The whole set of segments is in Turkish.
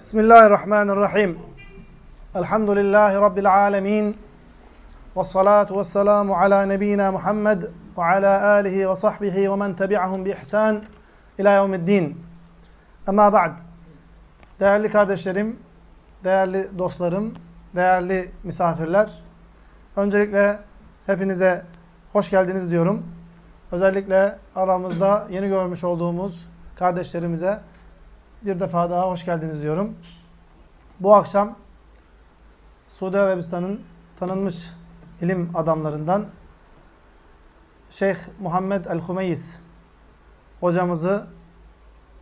Bismillahirrahmanirrahim. Elhamdülillahi Rabbil alemin. Ve salatu ve selamu ala nebina Muhammed ve ala alihi ve sahbihi ve men tebi'ahum bi ihsan ila yevmiddin. Ama ba'd. Değerli kardeşlerim, değerli dostlarım, değerli misafirler. Öncelikle hepinize hoş geldiniz diyorum. Özellikle aramızda yeni görmüş olduğumuz kardeşlerimize bir defa daha hoş geldiniz diyorum. Bu akşam Suudi Arabistan'ın tanınmış ilim adamlarından Şeyh Muhammed El-Humeyiz hocamızı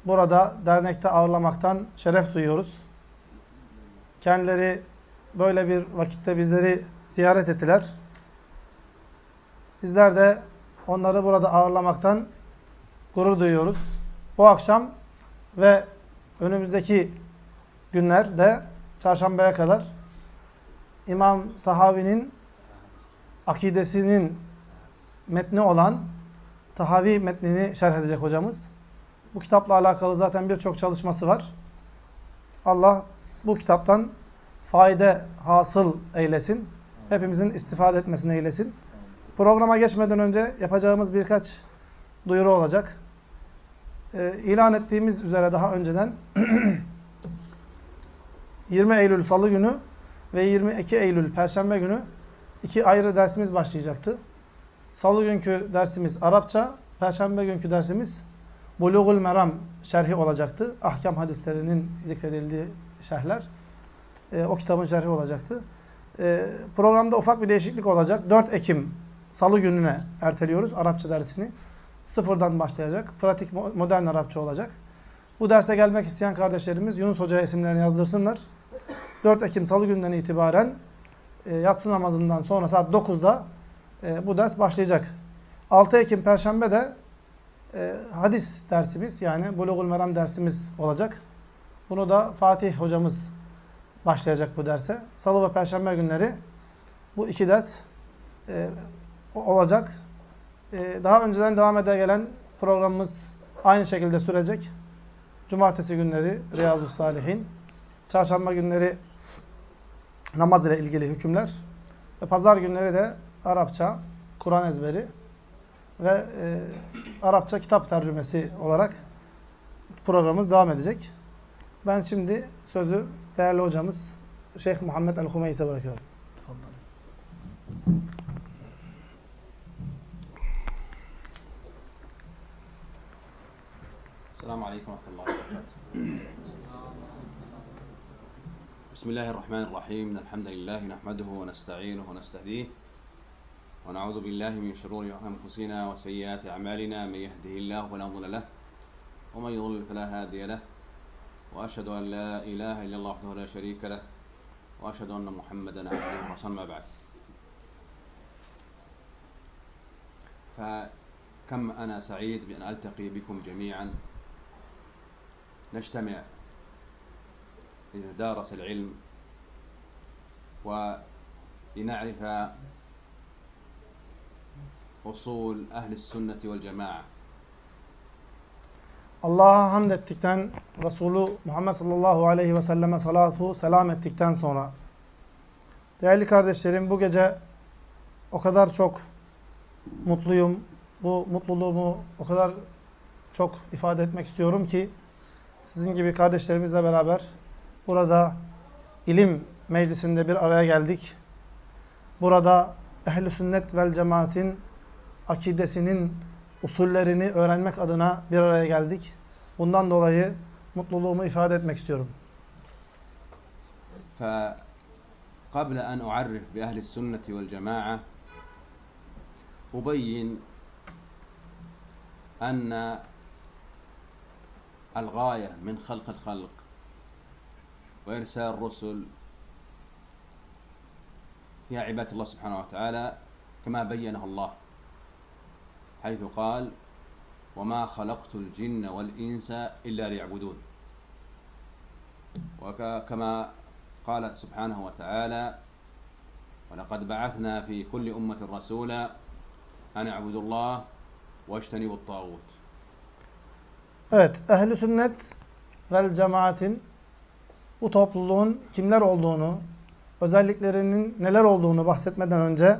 burada dernekte ağırlamaktan şeref duyuyoruz. Kendileri böyle bir vakitte bizleri ziyaret ettiler. Bizler de onları burada ağırlamaktan gurur duyuyoruz. Bu akşam ve önümüzdeki günlerde çarşambaya kadar İmam Tahavi'nin akidesinin metni olan Tahavi metnini şerh edecek hocamız. Bu kitapla alakalı zaten birçok çalışması var. Allah bu kitaptan fayda hasıl eylesin. Hepimizin istifade etmesini eylesin. Programa geçmeden önce yapacağımız birkaç duyuru olacak. Ee, ilan ettiğimiz üzere daha önceden 20 Eylül Salı günü ve 22 Eylül Perşembe günü iki ayrı dersimiz başlayacaktı. Salı günkü dersimiz Arapça, Perşembe günkü dersimiz Bulugul Meram şerhi olacaktı. Ahkam hadislerinin zikredildiği şerhler. E, o kitabın şerhi olacaktı. E, programda ufak bir değişiklik olacak. 4 Ekim Salı gününe erteliyoruz Arapça dersini. Sıfırdan başlayacak. Pratik modern Arapça olacak. Bu derse gelmek isteyen kardeşlerimiz Yunus Hoca'ya isimlerini yazdırsınlar. 4 Ekim Salı günden itibaren e, yatsı namazından sonra saat 9'da e, bu ders başlayacak. 6 Ekim Perşembe de e, hadis dersimiz yani Bulugul Meram dersimiz olacak. Bunu da Fatih hocamız başlayacak bu derse. Salı ve Perşembe günleri bu iki ders e, olacak. E, daha önceden devam ede gelen programımız aynı şekilde sürecek. Cumartesi günleri Riyazu Salihin, çarşamba günleri namaz ile ilgili hükümler ve pazar günleri de Arapça, Kur'an ezberi ve e, Arapça kitap tercümesi olarak programımız devam edecek. Ben şimdi sözü değerli hocamız Şeyh Muhammed El-Humeys'e bırakıyorum. السلام عليكم ورحمة الله وبركاته. بسم الله الرحمن الرحيم. الحمد لله نحمده ونستعينه ونستهديه ونعوذ بالله من شرور أنفسنا وسيئات أعمالنا. من يهده الله فلا مضل له ومن يضلل فلا هادي له. وأشهد أن لا إله إلا الله وحده لا شريك له. وأشهد أن محمدا عبده ورسوله. ما بعد. فكم أنا سعيد بأن ألتقي بكم جميعا. نجتمع لندارس العلم ولنعرف أصول أهل السنة والجماعة Allah'a hamd ettikten, Resulü Muhammed sallallahu aleyhi ve selleme salatu selam ettikten sonra değerli kardeşlerim bu gece o kadar çok mutluyum. Bu mutluluğumu o kadar çok ifade etmek istiyorum ki sizin gibi kardeşlerimizle beraber burada ilim meclisinde bir araya geldik. Burada ehl sünnet vel cemaatin akidesinin usullerini öğrenmek adına bir araya geldik. Bundan dolayı mutluluğumu ifade etmek istiyorum. فقبل أن أعرف بأهل السنة والجماعة أبين أن الغاية من خلق الخلق وإرسال الرسل هي عبادة الله سبحانه وتعالى كما بينه الله حيث قال وما خلقت الجن والإنس إلا ليعبدون وكما قال سبحانه وتعالى ولقد بعثنا في كل أمة رسولا أن اعبدوا الله واجتنبوا الطاغوت Evet, ehli sünnet vel cemaatin bu topluluğun kimler olduğunu, özelliklerinin neler olduğunu bahsetmeden önce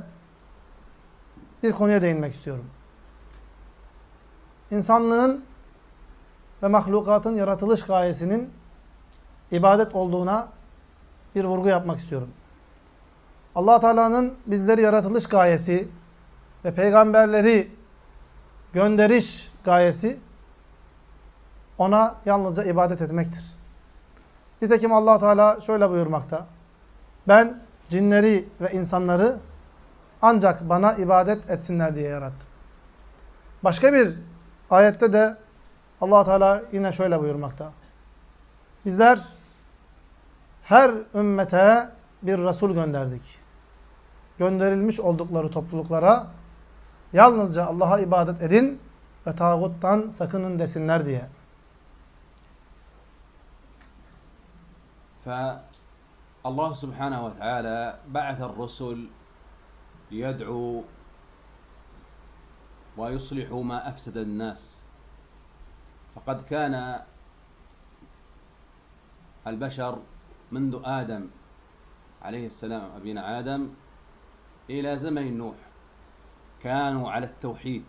bir konuya değinmek istiyorum. İnsanlığın ve mahlukatın yaratılış gayesinin ibadet olduğuna bir vurgu yapmak istiyorum. allah Teala'nın bizleri yaratılış gayesi ve peygamberleri gönderiş gayesi ona yalnızca ibadet etmektir. Nitekim allah Teala şöyle buyurmakta. Ben cinleri ve insanları ancak bana ibadet etsinler diye yarattım. Başka bir ayette de allah Teala yine şöyle buyurmakta. Bizler her ümmete bir Resul gönderdik. Gönderilmiş oldukları topluluklara yalnızca Allah'a ibadet edin ve tağuttan sakının desinler diye. فالله سبحانه وتعالى بعث الرسل ليدعوا ويصلحوا ما أفسد الناس. فقد كان البشر منذ آدم عليه السلام أبينا آدم إلى زمن نوح. كانوا على التوحيد.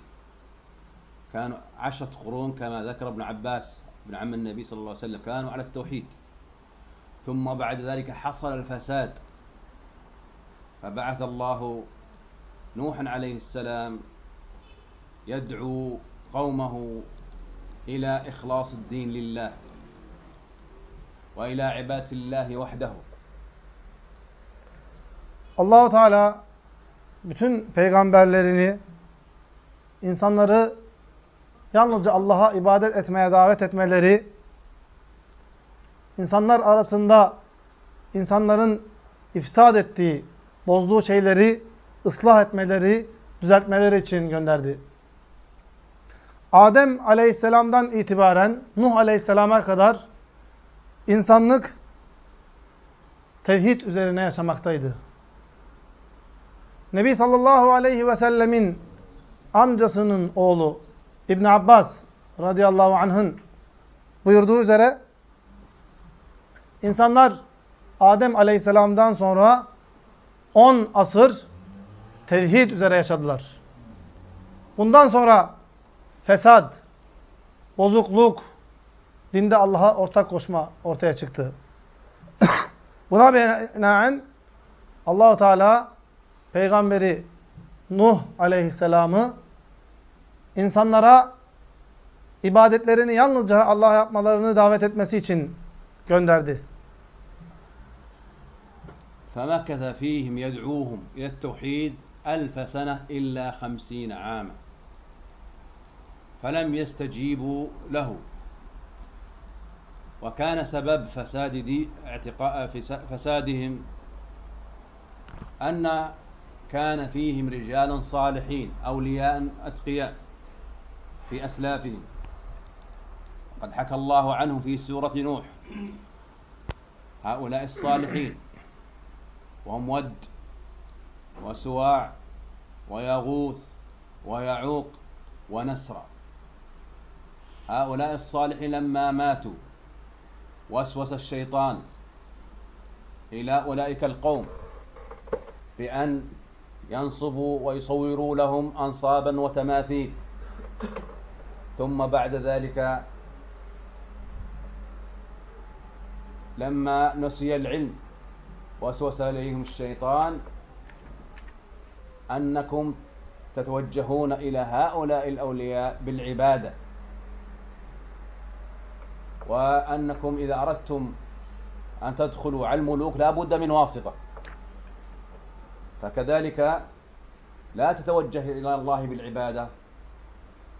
كانوا عشرة قرون كما ذكر ابن عباس ابن عم النبي صلى الله عليه وسلم كانوا على التوحيد. ثم بعد ذلك حصل الفساد. فبعث الله نوحا عليه السلام يدعو قومه إلى إخلاص الدين لله وإلى عبادة الله وحده. Allahu Teala bütün peygamberlerini insanları yalnızca Allah'a ibadet etmeye davet etmeleri insanlar arasında insanların ifsad ettiği, bozduğu şeyleri ıslah etmeleri, düzeltmeleri için gönderdi. Adem aleyhisselamdan itibaren Nuh aleyhisselama kadar insanlık tevhid üzerine yaşamaktaydı. Nebi sallallahu aleyhi ve sellemin amcasının oğlu İbn Abbas radıyallahu anh'ın buyurduğu üzere insanlar Adem aleyhisselamdan sonra 10 asır tevhid üzere yaşadılar. Bundan sonra fesad, bozukluk, dinde Allah'a ortak koşma ortaya çıktı. Buna binaen Allahu Teala peygamberi Nuh aleyhisselamı insanlara ibadetlerini yalnızca Allah'a yapmalarını davet etmesi için gönderdi. فمكث فيهم يدعوهم إلى التوحيد ألف سنة إلا خمسين عاما. فلم يستجيبوا له. وكان سبب فساد دي اعتقاء فسادهم أن كان فيهم رجال صالحين أولياء أتقياء في أسلافهم. قد حكى الله عنهم في سورة نوح. هؤلاء الصالحين. وهم ود وسواع ويغوث ويعوق ونسرا هؤلاء الصالحين لما ماتوا وسوس الشيطان إلى أولئك القوم بأن ينصبوا ويصوروا لهم أنصابا وتماثيل. ثم بعد ذلك لما نسي العلم وسوس إليهم الشيطان أنكم تتوجهون إلى هؤلاء الأولياء بالعبادة. وأنكم إذا أردتم أن تدخلوا على الملوك لا بد من واسطة. فكذلك لا تتوجه إلى الله بالعبادة.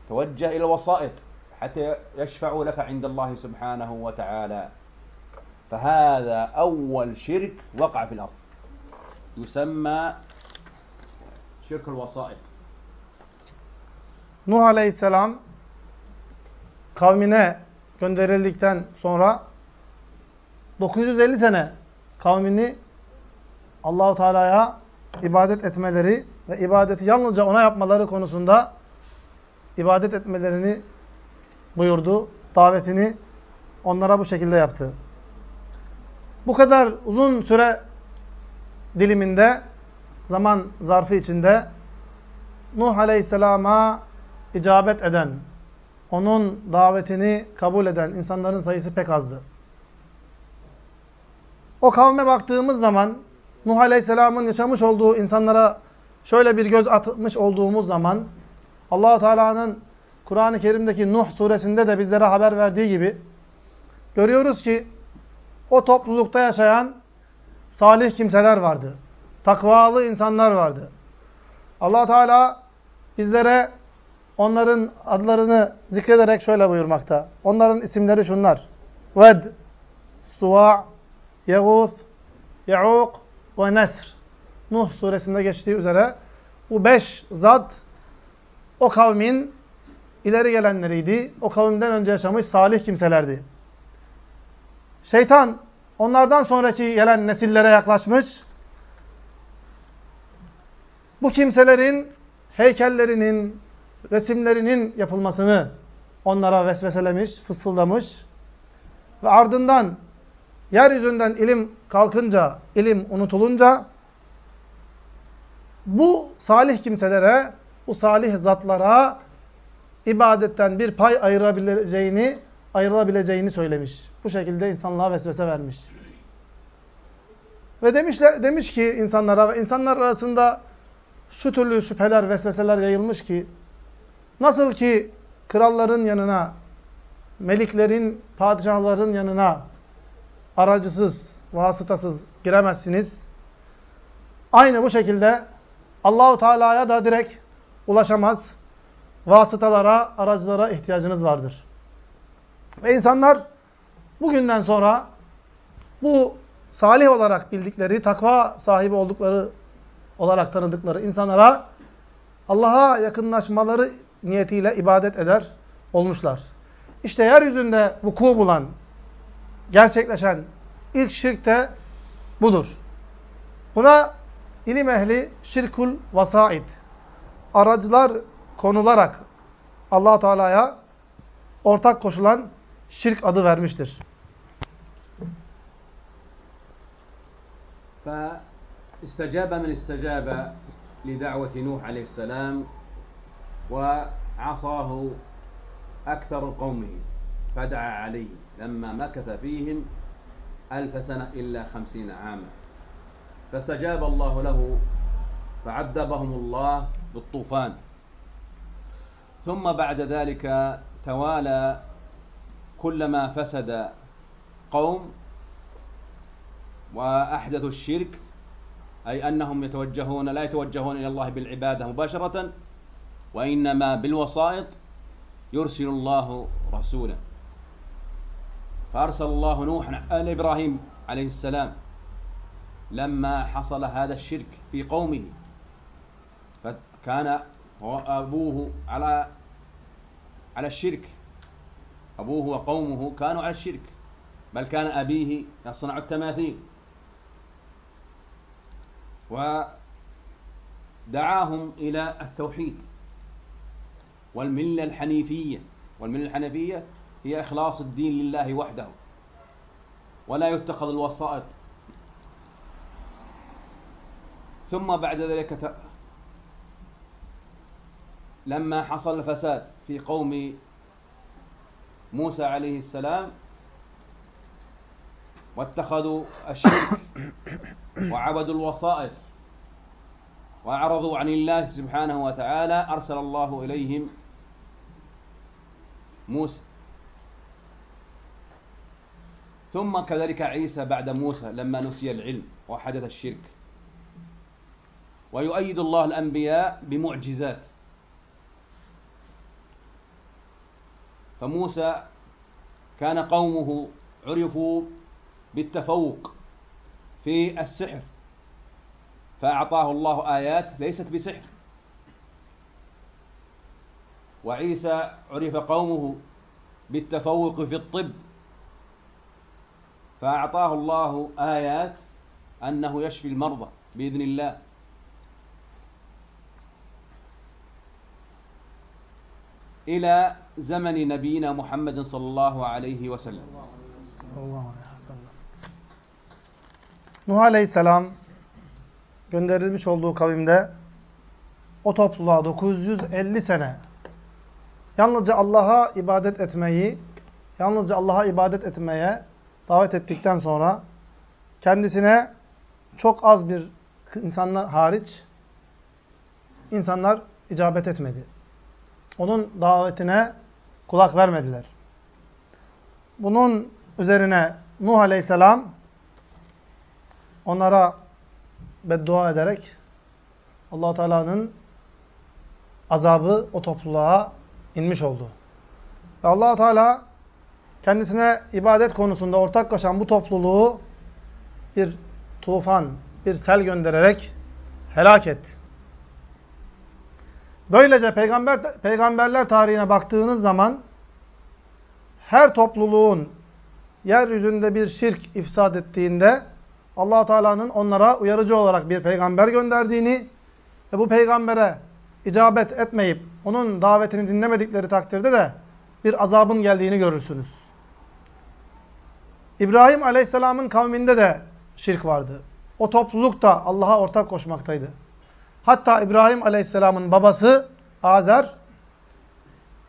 توجه إلى الوسائط حتى يشفعوا لك عند الله سبحانه وتعالى. فهذا أول شرك وقع في الأرض يسمى شرك الوسائط Nuh Aleyhisselam kavmine gönderildikten sonra 950 sene kavmini Allahu Teala'ya ibadet etmeleri ve ibadeti yalnızca ona yapmaları konusunda ibadet etmelerini buyurdu. Davetini onlara bu şekilde yaptı. bu kadar uzun süre diliminde, zaman zarfı içinde Nuh Aleyhisselam'a icabet eden, onun davetini kabul eden insanların sayısı pek azdı. O kavme baktığımız zaman Nuh Aleyhisselam'ın yaşamış olduğu insanlara şöyle bir göz atmış olduğumuz zaman allah Teala'nın Kur'an-ı Kerim'deki Nuh suresinde de bizlere haber verdiği gibi görüyoruz ki o toplulukta yaşayan salih kimseler vardı. Takvalı insanlar vardı. allah Teala bizlere onların adlarını zikrederek şöyle buyurmakta. Onların isimleri şunlar. Ved, Suva, Yeğuz, Ye'uk ve Nesr. Nuh suresinde geçtiği üzere bu beş zat o kavmin ileri gelenleriydi. O kavimden önce yaşamış salih kimselerdi. Şeytan onlardan sonraki gelen nesillere yaklaşmış. Bu kimselerin heykellerinin, resimlerinin yapılmasını onlara vesveselemiş, fısıldamış. Ve ardından yeryüzünden ilim kalkınca, ilim unutulunca bu salih kimselere, bu salih zatlara ibadetten bir pay ayırabileceğini, ayrılabileceğini söylemiş. Bu şekilde insanlığa vesvese vermiş. Ve demiş, demiş ki insanlara ve insanlar arasında şu türlü şüpheler, vesveseler yayılmış ki nasıl ki kralların yanına, meliklerin, padişahların yanına aracısız, vasıtasız giremezsiniz. Aynı bu şekilde Allahu Teala'ya da direkt ulaşamaz. Vasıtalara, aracılara ihtiyacınız vardır. Ve insanlar bugünden sonra bu salih olarak bildikleri, takva sahibi oldukları olarak tanıdıkları insanlara Allah'a yakınlaşmaları niyetiyle ibadet eder olmuşlar. İşte yeryüzünde vuku bulan, gerçekleşen ilk şirk de budur. Buna ilim ehli şirkul vasait, aracılar konularak allah Teala'ya ortak koşulan şirk adı vermiştir. فاستجاب من استجاب لدعوة نوح عليه السلام وعصاه أكثر قومه فدعا عليه لما مكث فيهم ألف سنة إلا خمسين عاما فاستجاب الله له فعذبهم الله بالطوفان ثم بعد ذلك توالى كلما فسد قوم وأحدثوا الشرك أي أنهم يتوجهون لا يتوجهون إلى الله بالعبادة مباشرة وإنما بالوسائط يرسل الله رسولا. فأرسل الله نوح آل إبراهيم عليه السلام لما حصل هذا الشرك في قومه. فكان أبوه على على الشرك. أبوه وقومه كانوا على الشرك بل كان أبيه يصنع التماثيل. ودعاهم إلى التوحيد والملة الحنيفية. والملة الحنيفية هي إخلاص الدين لله وحده ولا يتخذ الوسائط. ثم بعد ذلك لما حصل الفساد في قوم موسى عليه السلام واتخذوا الشرك وعبدوا الوسائط وأعرضوا عن الله سبحانه وتعالى أرسل الله إليهم موسى. ثم كذلك عيسى بعد موسى لما نسي العلم وحدث الشرك. ويؤيد الله الأنبياء بمعجزات. فموسى كان قومه عرفوا بالتفوق في السحر فأعطاه الله آيات ليست بسحر. وعيسى عرف قومه بالتفوق في الطب فأعطاه الله آيات أنه يشفي المرضى بإذن الله. إلى زمن نبينا محمد صلى الله عليه وسلم صلى الله عليه وسلم Nuh Aleyhisselam gönderilmiş olduğu kavimde o topluluğa 950 sene yalnızca Allah'a ibadet etmeyi, yalnızca Allah'a ibadet etmeye davet ettikten sonra kendisine çok az bir insanlar hariç insanlar icabet etmedi. Onun davetine kulak vermediler. Bunun üzerine Nuh Aleyhisselam onlara beddua ederek allah Teala'nın azabı o topluluğa inmiş oldu. Ve allah Teala kendisine ibadet konusunda ortak koşan bu topluluğu bir tufan, bir sel göndererek helak etti. Böylece peygamber peygamberler tarihine baktığınız zaman her topluluğun yeryüzünde bir şirk ifsad ettiğinde allah Teala'nın onlara uyarıcı olarak bir peygamber gönderdiğini ve bu peygambere icabet etmeyip onun davetini dinlemedikleri takdirde de bir azabın geldiğini görürsünüz. İbrahim Aleyhisselam'ın kavminde de şirk vardı. O topluluk da Allah'a ortak koşmaktaydı. Hatta İbrahim Aleyhisselam'ın babası Azer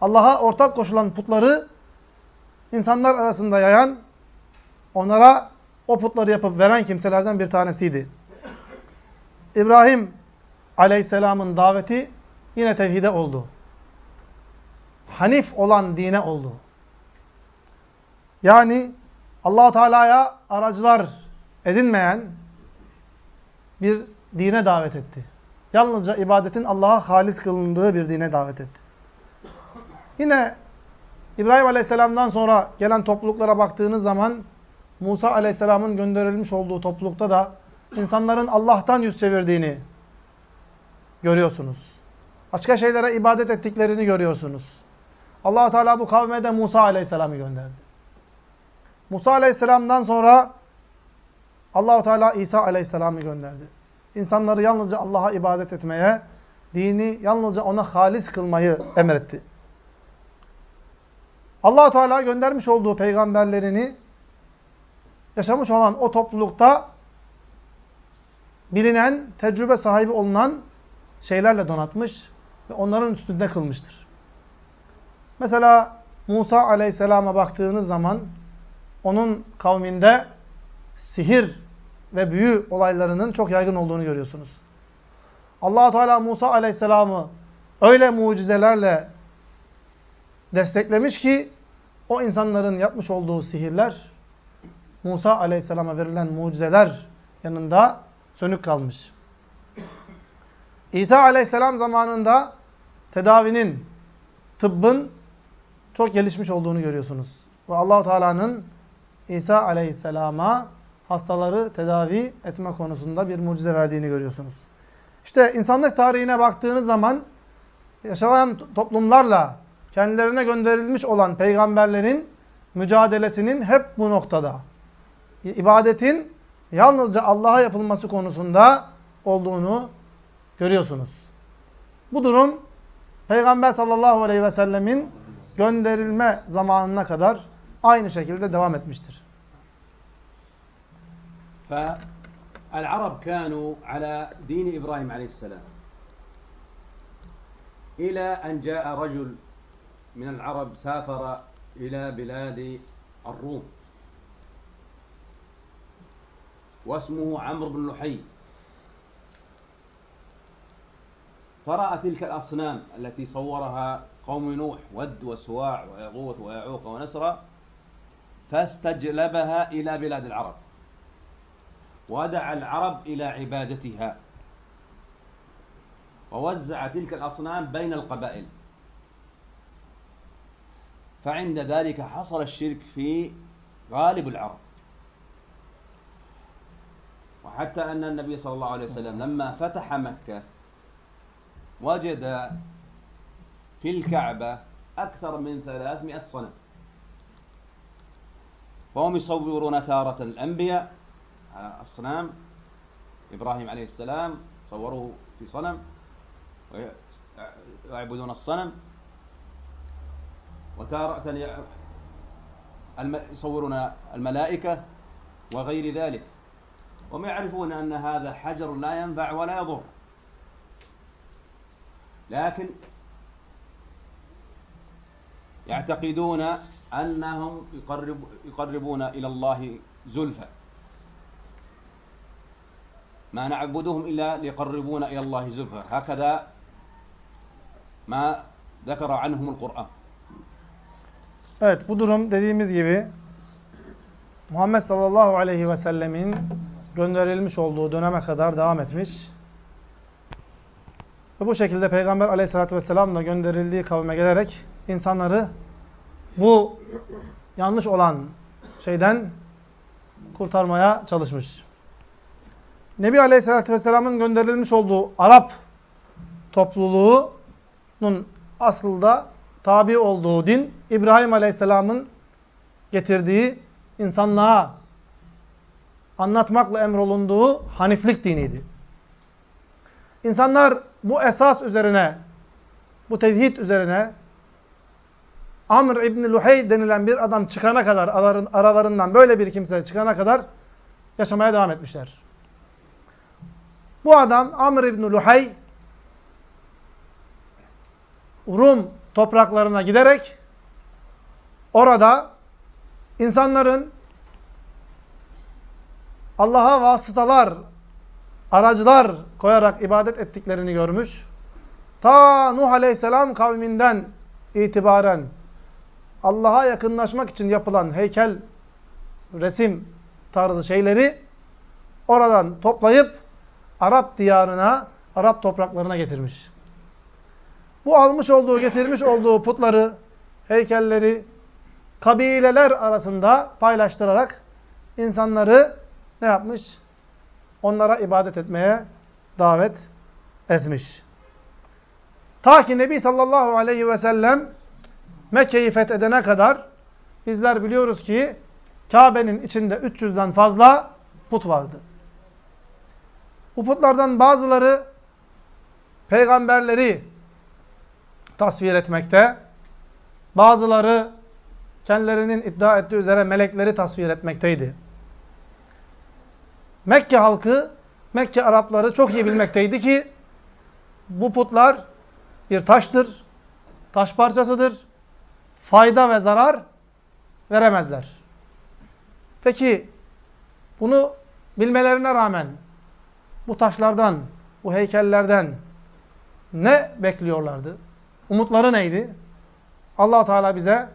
Allah'a ortak koşulan putları insanlar arasında yayan, onlara o putları yapıp veren kimselerden bir tanesiydi. İbrahim Aleyhisselam'ın daveti yine tevhide oldu. Hanif olan dine oldu. Yani allah Teala'ya aracılar edinmeyen bir dine davet etti. Yalnızca ibadetin Allah'a halis kılındığı bir dine davet etti. Yine İbrahim Aleyhisselam'dan sonra gelen topluluklara baktığınız zaman Musa Aleyhisselam'ın gönderilmiş olduğu toplulukta da insanların Allah'tan yüz çevirdiğini görüyorsunuz. Başka şeylere ibadet ettiklerini görüyorsunuz. allah Teala bu kavme de Musa Aleyhisselam'ı gönderdi. Musa Aleyhisselam'dan sonra allah Teala İsa Aleyhisselam'ı gönderdi. İnsanları yalnızca Allah'a ibadet etmeye, dini yalnızca ona halis kılmayı emretti. allah Teala göndermiş olduğu peygamberlerini yaşamış olan o toplulukta bilinen, tecrübe sahibi olunan şeylerle donatmış ve onların üstünde kılmıştır. Mesela Musa aleyhisselama baktığınız zaman onun kavminde sihir ve büyü olaylarının çok yaygın olduğunu görüyorsunuz. allah Teala Musa aleyhisselamı öyle mucizelerle desteklemiş ki o insanların yapmış olduğu sihirler Musa aleyhisselama verilen mucizeler yanında sönük kalmış. İsa aleyhisselam zamanında tedavinin, tıbbın çok gelişmiş olduğunu görüyorsunuz. Ve Allahu Teala'nın İsa aleyhisselama hastaları tedavi etme konusunda bir mucize verdiğini görüyorsunuz. İşte insanlık tarihine baktığınız zaman yaşanan toplumlarla kendilerine gönderilmiş olan peygamberlerin mücadelesinin hep bu noktada. İbadetin yalnızca Allah'a yapılması konusunda olduğunu görüyorsunuz. Bu durum Peygamber sallallahu aleyhi ve sellemin gönderilme zamanına kadar aynı şekilde devam etmiştir. فالعرب كانوا على دين إبراهيم عليه السلام. إلى أن جاء رجل من العرب سافر إلى بلاد الروم واسمه عمرو بن لحي. فرأى تلك الأصنام التي صورها قوم نوح ود وسواع ويغوث ويعوق ونسرا فاستجلبها إلى بلاد العرب. ودعا العرب إلى عبادتها. ووزع تلك الأصنام بين القبائل. فعند ذلك حصل الشرك في غالب العرب. وحتى أن النبي صلى الله عليه وسلم لما فتح مكة وجد في الكعبة أكثر من ثلاثمائة صنم. فهم يصورون تارة الأنبياء على أصنام إبراهيم عليه السلام صوروه في صنم ويعبدون الصنم. وتارة يصورون الملائكة وغير ذلك. وهم يعرفون أن هذا حجر لا ينفع ولا يضر. لكن يعتقدون أنهم يقرب يقربون إلى الله زلفى. ما نعبدهم إلا ليقربون إلى الله زلفى هكذا ما ذكر عنهم القرآن Evet bu durum dediğimiz gibi Muhammed sallallahu aleyhi ve sellemin gönderilmiş olduğu döneme kadar devam etmiş. Ve bu şekilde Peygamber aleyhissalatü vesselam da gönderildiği kavme gelerek insanları bu yanlış olan şeyden kurtarmaya çalışmış. Nebi aleyhissalatü vesselamın gönderilmiş olduğu Arap topluluğunun aslında tabi olduğu din İbrahim Aleyhisselam'ın getirdiği insanlığa anlatmakla emrolunduğu Haniflik diniydi. İnsanlar bu esas üzerine, bu tevhid üzerine Amr İbni Luhey denilen bir adam çıkana kadar, aralarından böyle bir kimse çıkana kadar yaşamaya devam etmişler. Bu adam Amr İbni Luhey Rum topraklarına giderek orada insanların Allah'a vasıtalar, aracılar koyarak ibadet ettiklerini görmüş. Ta Nuh Aleyhisselam kavminden itibaren Allah'a yakınlaşmak için yapılan heykel, resim tarzı şeyleri oradan toplayıp Arap diyarına, Arap topraklarına getirmiş. Bu almış olduğu, getirmiş olduğu putları, heykelleri kabileler arasında paylaştırarak insanları ne yapmış? Onlara ibadet etmeye davet etmiş. Ta ki Nebi sallallahu aleyhi ve sellem Mekke'yi fethedene kadar bizler biliyoruz ki Kabe'nin içinde 300'den fazla put vardı. Bu putlardan bazıları peygamberleri tasvir etmekte. Bazıları kendilerinin iddia ettiği üzere melekleri tasvir etmekteydi. Mekke halkı, Mekke Arapları çok iyi bilmekteydi ki bu putlar bir taştır, taş parçasıdır, fayda ve zarar veremezler. Peki bunu bilmelerine rağmen bu taşlardan, bu heykellerden ne bekliyorlardı? Umutları neydi? allah Teala bize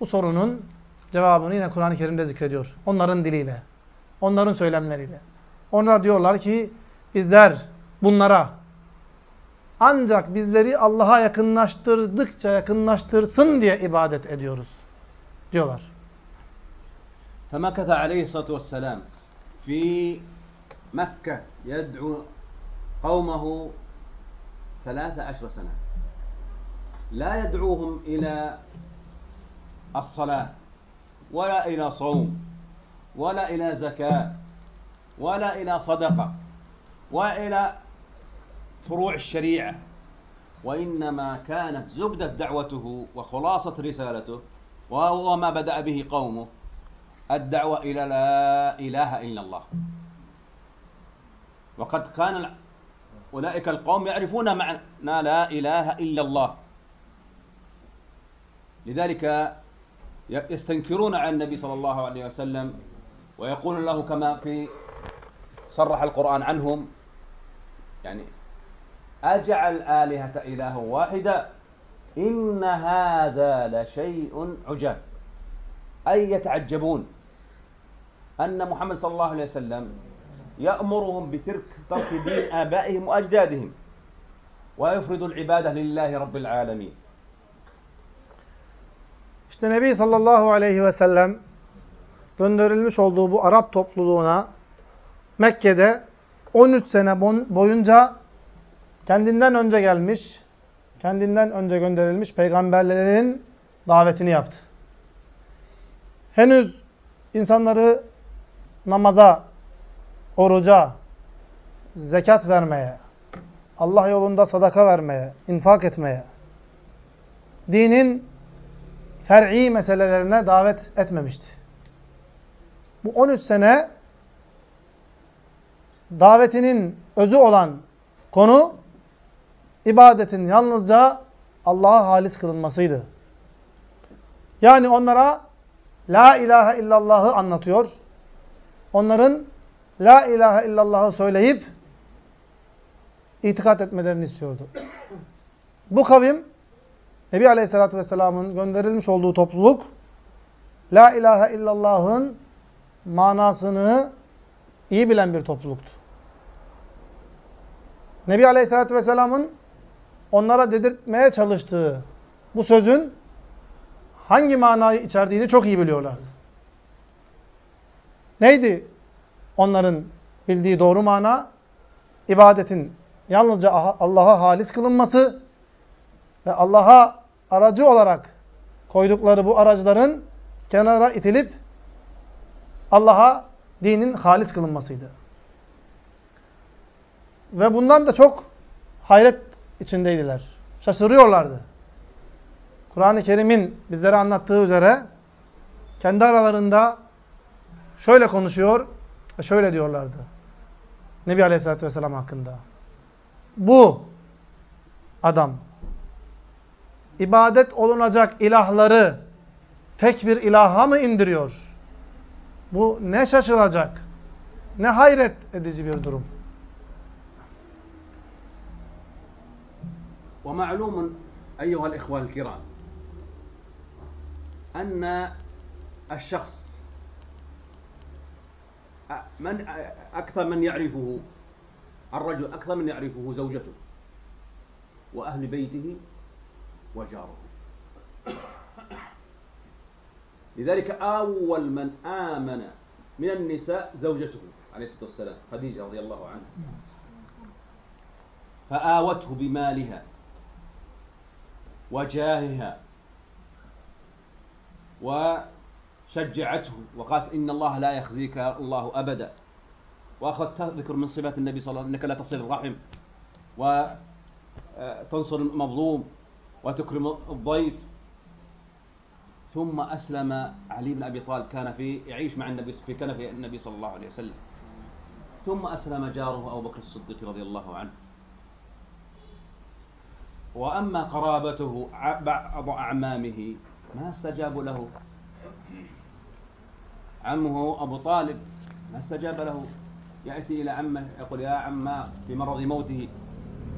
bu sorunun cevabını yine Kur'an-ı Kerim'de zikrediyor. Onların diliyle, onların söylemleriyle. Onlar diyorlar ki bizler bunlara ancak bizleri Allah'a yakınlaştırdıkça yakınlaştırsın diye ibadet ediyoruz diyorlar. فمكث عليه الصلاة والسلام في مكة يدعو قومه ثلاث عشر سنة. لا يدعوهم إلى الصلاة ولا إلى صوم ولا إلى زكاة ولا إلى صدقة وإلى فروع الشريعة. وإنما كانت زبدة دعوته وخلاصة رسالته وهو ما بدأ به قومه الدعوة إلى لا إله إلا الله. وقد كان أولئك القوم يعرفون معنى لا إله إلا الله. لذلك يستنكرون عن النبي صلى الله عليه وسلم ويقول له كما في صرح القرآن عنهم يعني أجعل آلهة إله واحدا إن هذا لشيء عجاب. أي يتعجبون أن محمد صلى الله عليه وسلم يأمرهم بترك ترك دين آبائهم وأجدادهم ويفرض العبادة لله رب العالمين İşte Nebi sallallahu aleyhi ve sellem gönderilmiş olduğu bu Arap topluluğuna Mekke'de 13 sene boyunca kendinden önce gelmiş, kendinden önce gönderilmiş peygamberlerin davetini yaptı. Henüz insanları namaza, oruca, zekat vermeye, Allah yolunda sadaka vermeye, infak etmeye, dinin fer'i meselelerine davet etmemişti. Bu 13 sene davetinin özü olan konu ibadetin yalnızca Allah'a halis kılınmasıydı. Yani onlara La ilahe illallah'ı anlatıyor. Onların La ilahe illallah'ı söyleyip itikat etmelerini istiyordu. Bu kavim Nebi Aleyhisselatü Vesselam'ın gönderilmiş olduğu topluluk La ilahe illallah'ın manasını iyi bilen bir topluluktu. Nebi Aleyhisselatü Vesselam'ın onlara dedirtmeye çalıştığı bu sözün hangi manayı içerdiğini çok iyi biliyorlardı. Neydi onların bildiği doğru mana? İbadetin yalnızca Allah'a halis kılınması ve Allah'a aracı olarak koydukları bu aracların kenara itilip Allah'a dinin halis kılınmasıydı. Ve bundan da çok hayret içindeydiler. Şaşırıyorlardı. Kur'an-ı Kerim'in bizlere anlattığı üzere kendi aralarında şöyle konuşuyor şöyle diyorlardı. Nebi Aleyhisselatü Vesselam hakkında. Bu adam ibadet olunacak ilahları tek bir ilaha mı indiriyor? Bu ne şaşılacak, ne hayret edici bir durum. ومعلوم أيها الإخوة الكرام أن الشخص من أكثر من يعرفه الرجل أكثر من يعرفه زوجته وأهل بيته وجاره. لذلك أول من آمن من النساء زوجته عليه الصلاة والسلام خديجة رضي الله عنها. فآوته بمالها وجاهها وشجعته وقالت إن الله لا يخزيك الله أبدا. وأخذت تذكر من صفات النبي صلى الله عليه وسلم أنك لا تصل الرحم وتنصر المظلوم وتكرم الضيف. ثم أسلم علي بن أبي طالب كان في يعيش مع النبي في كنف النبي صلى الله عليه وسلم. ثم أسلم جاره أبو بكر الصديق رضي الله عنه. وأما قرابته بعض أعمامه ما استجابوا له؟ عمه أبو طالب ما استجاب له. يأتي إلى عمه يقول يا عما في مرض موته.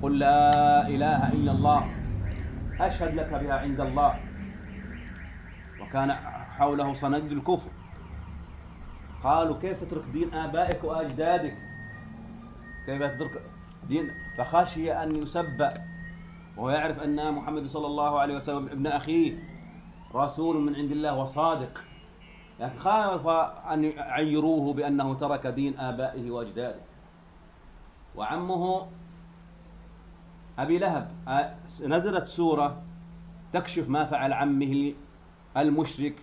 قل لا إله إلا الله أشهد لك بها عند الله. وكان حوله صند الكفر. قالوا كيف تترك دين آبائك وأجدادك؟ كيف تترك دين؟ فخشي أن يسب. وهو يعرف أن محمد صلى الله عليه وسلم ابن أخيه رسول من عند الله وصادق. لكن خاف أن يعيروه بأنه ترك دين آبائه وأجداده. وعمه أبي لهب نزلت سورة تكشف ما فعل عمه المشرك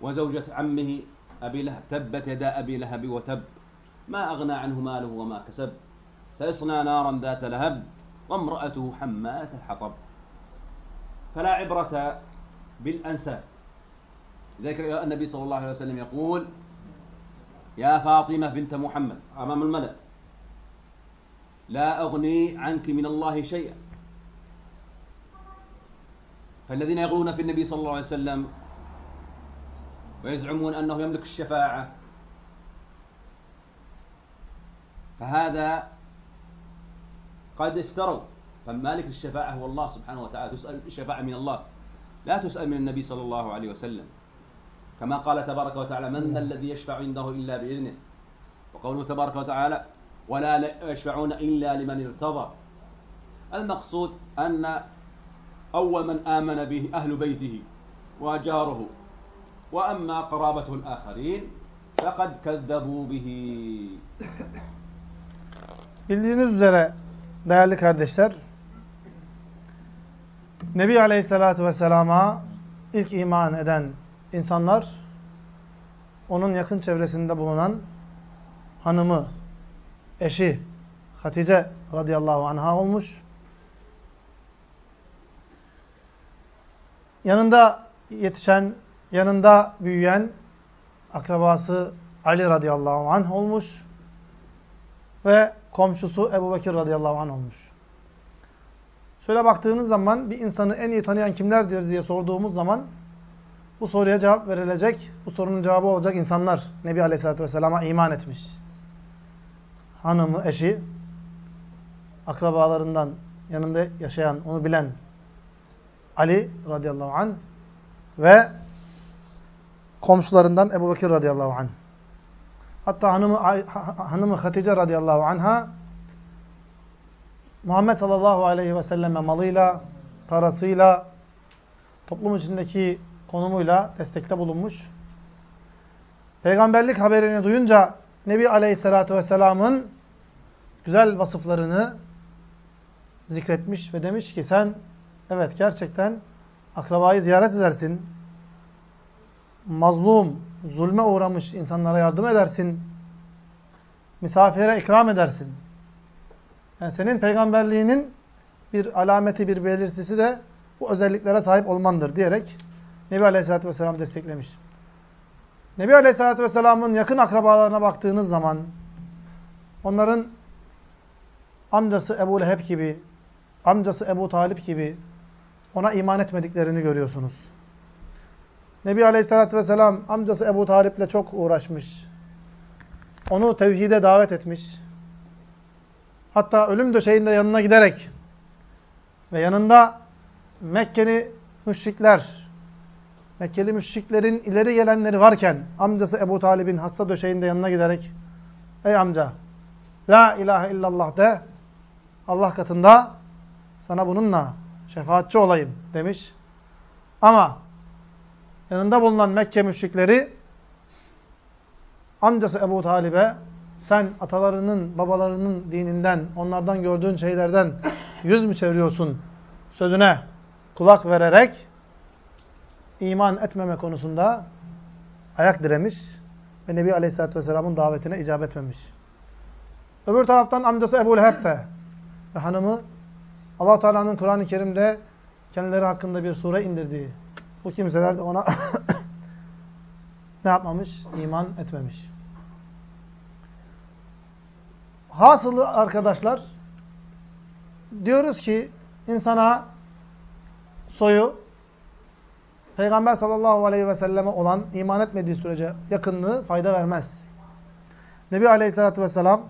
وزوجة عمه أبي لهب. تبت يدا أبي لهب وتب ما أغنى عنه ماله وما كسب. سيصنع نارا ذات لهب وامرأته حمالة الحطب. فلا عبرة بالأنساب. لذلك النبي صلى الله عليه وسلم يقول يا فاطمة بنت محمد أمام الملأ لا أغني عنك من الله شيئا. فالذين يغلون في النبي صلى الله عليه وسلم ويزعمون أنه يملك الشفاعة فهذا قد افتروا. فمالك الشفاعة هو الله سبحانه وتعالى. تسأل الشفاعة من الله. لا تسأل من النبي صلى الله عليه وسلم. كما قال تبارك وتعالى من ذا الذي يشفع عنده إلا بإذنه. وقوله تبارك وتعالى ولا يشفعون إلا لمن ارتضى. المقصود أن أول من آمن به أهل بيته وجاره وأما قرابته الآخرين فقد كذبوا به. Bildiğiniz üzere değerli kardeşler, Nebi Aleyhisselatü Vesselam'a ilk iman eden insanlar, onun yakın çevresinde bulunan hanımı, eşi Hatice radıyallahu anha olmuş. Yanında yetişen, yanında büyüyen akrabası Ali radıyallahu anh olmuş. ve komşusu Ebu Bekir radıyallahu anh olmuş. Şöyle baktığımız zaman bir insanı en iyi tanıyan kimlerdir diye sorduğumuz zaman bu soruya cevap verilecek, bu sorunun cevabı olacak insanlar Nebi Aleyhisselatü Vesselam'a iman etmiş. Hanımı, eşi, akrabalarından yanında yaşayan, onu bilen Ali radıyallahu anh ve komşularından Ebu Bekir radıyallahu anh. Hatta hanımı, hanımı Hatice radıyallahu anha Muhammed sallallahu aleyhi ve selleme malıyla, parasıyla, toplum içindeki konumuyla destekte bulunmuş. Peygamberlik haberini duyunca Nebi aleyhissalatu vesselamın güzel vasıflarını zikretmiş ve demiş ki sen evet gerçekten akrabayı ziyaret edersin. Mazlum, zulme uğramış insanlara yardım edersin. Misafire ikram edersin. Yani senin peygamberliğinin bir alameti, bir belirtisi de bu özelliklere sahip olmandır diyerek Nebi Aleyhisselatü Vesselam desteklemiş. Nebi Aleyhisselatü Vesselam'ın yakın akrabalarına baktığınız zaman onların amcası Ebu Leheb gibi, amcası Ebu Talip gibi ona iman etmediklerini görüyorsunuz. Nebi Aleyhisselatü Vesselam amcası Ebu Talip'le çok uğraşmış. Onu tevhide davet etmiş. Hatta ölüm döşeğinde yanına giderek ve yanında Mekkeli müşrikler, Mekkeli müşriklerin ileri gelenleri varken amcası Ebu Talib'in hasta döşeğinde yanına giderek Ey amca La ilahe illallah de Allah katında sana bununla şefaatçi olayım demiş. Ama yanında bulunan Mekke müşrikleri amcası Ebu Talib'e sen atalarının, babalarının dininden, onlardan gördüğün şeylerden yüz mü çeviriyorsun sözüne kulak vererek iman etmeme konusunda ayak diremiş ve Nebi Aleyhisselatü Vesselam'ın davetine icabet etmemiş. Öbür taraftan amcası Ebu Leheb de ve hanımı allah Teala'nın Kur'an-ı Kerim'de kendileri hakkında bir sure indirdiği bu kimseler de ona ne yapmamış? İman etmemiş. Hasılı arkadaşlar diyoruz ki insana soyu Peygamber sallallahu aleyhi ve selleme olan iman etmediği sürece yakınlığı fayda vermez. Nebi aleyhissalatü vesselam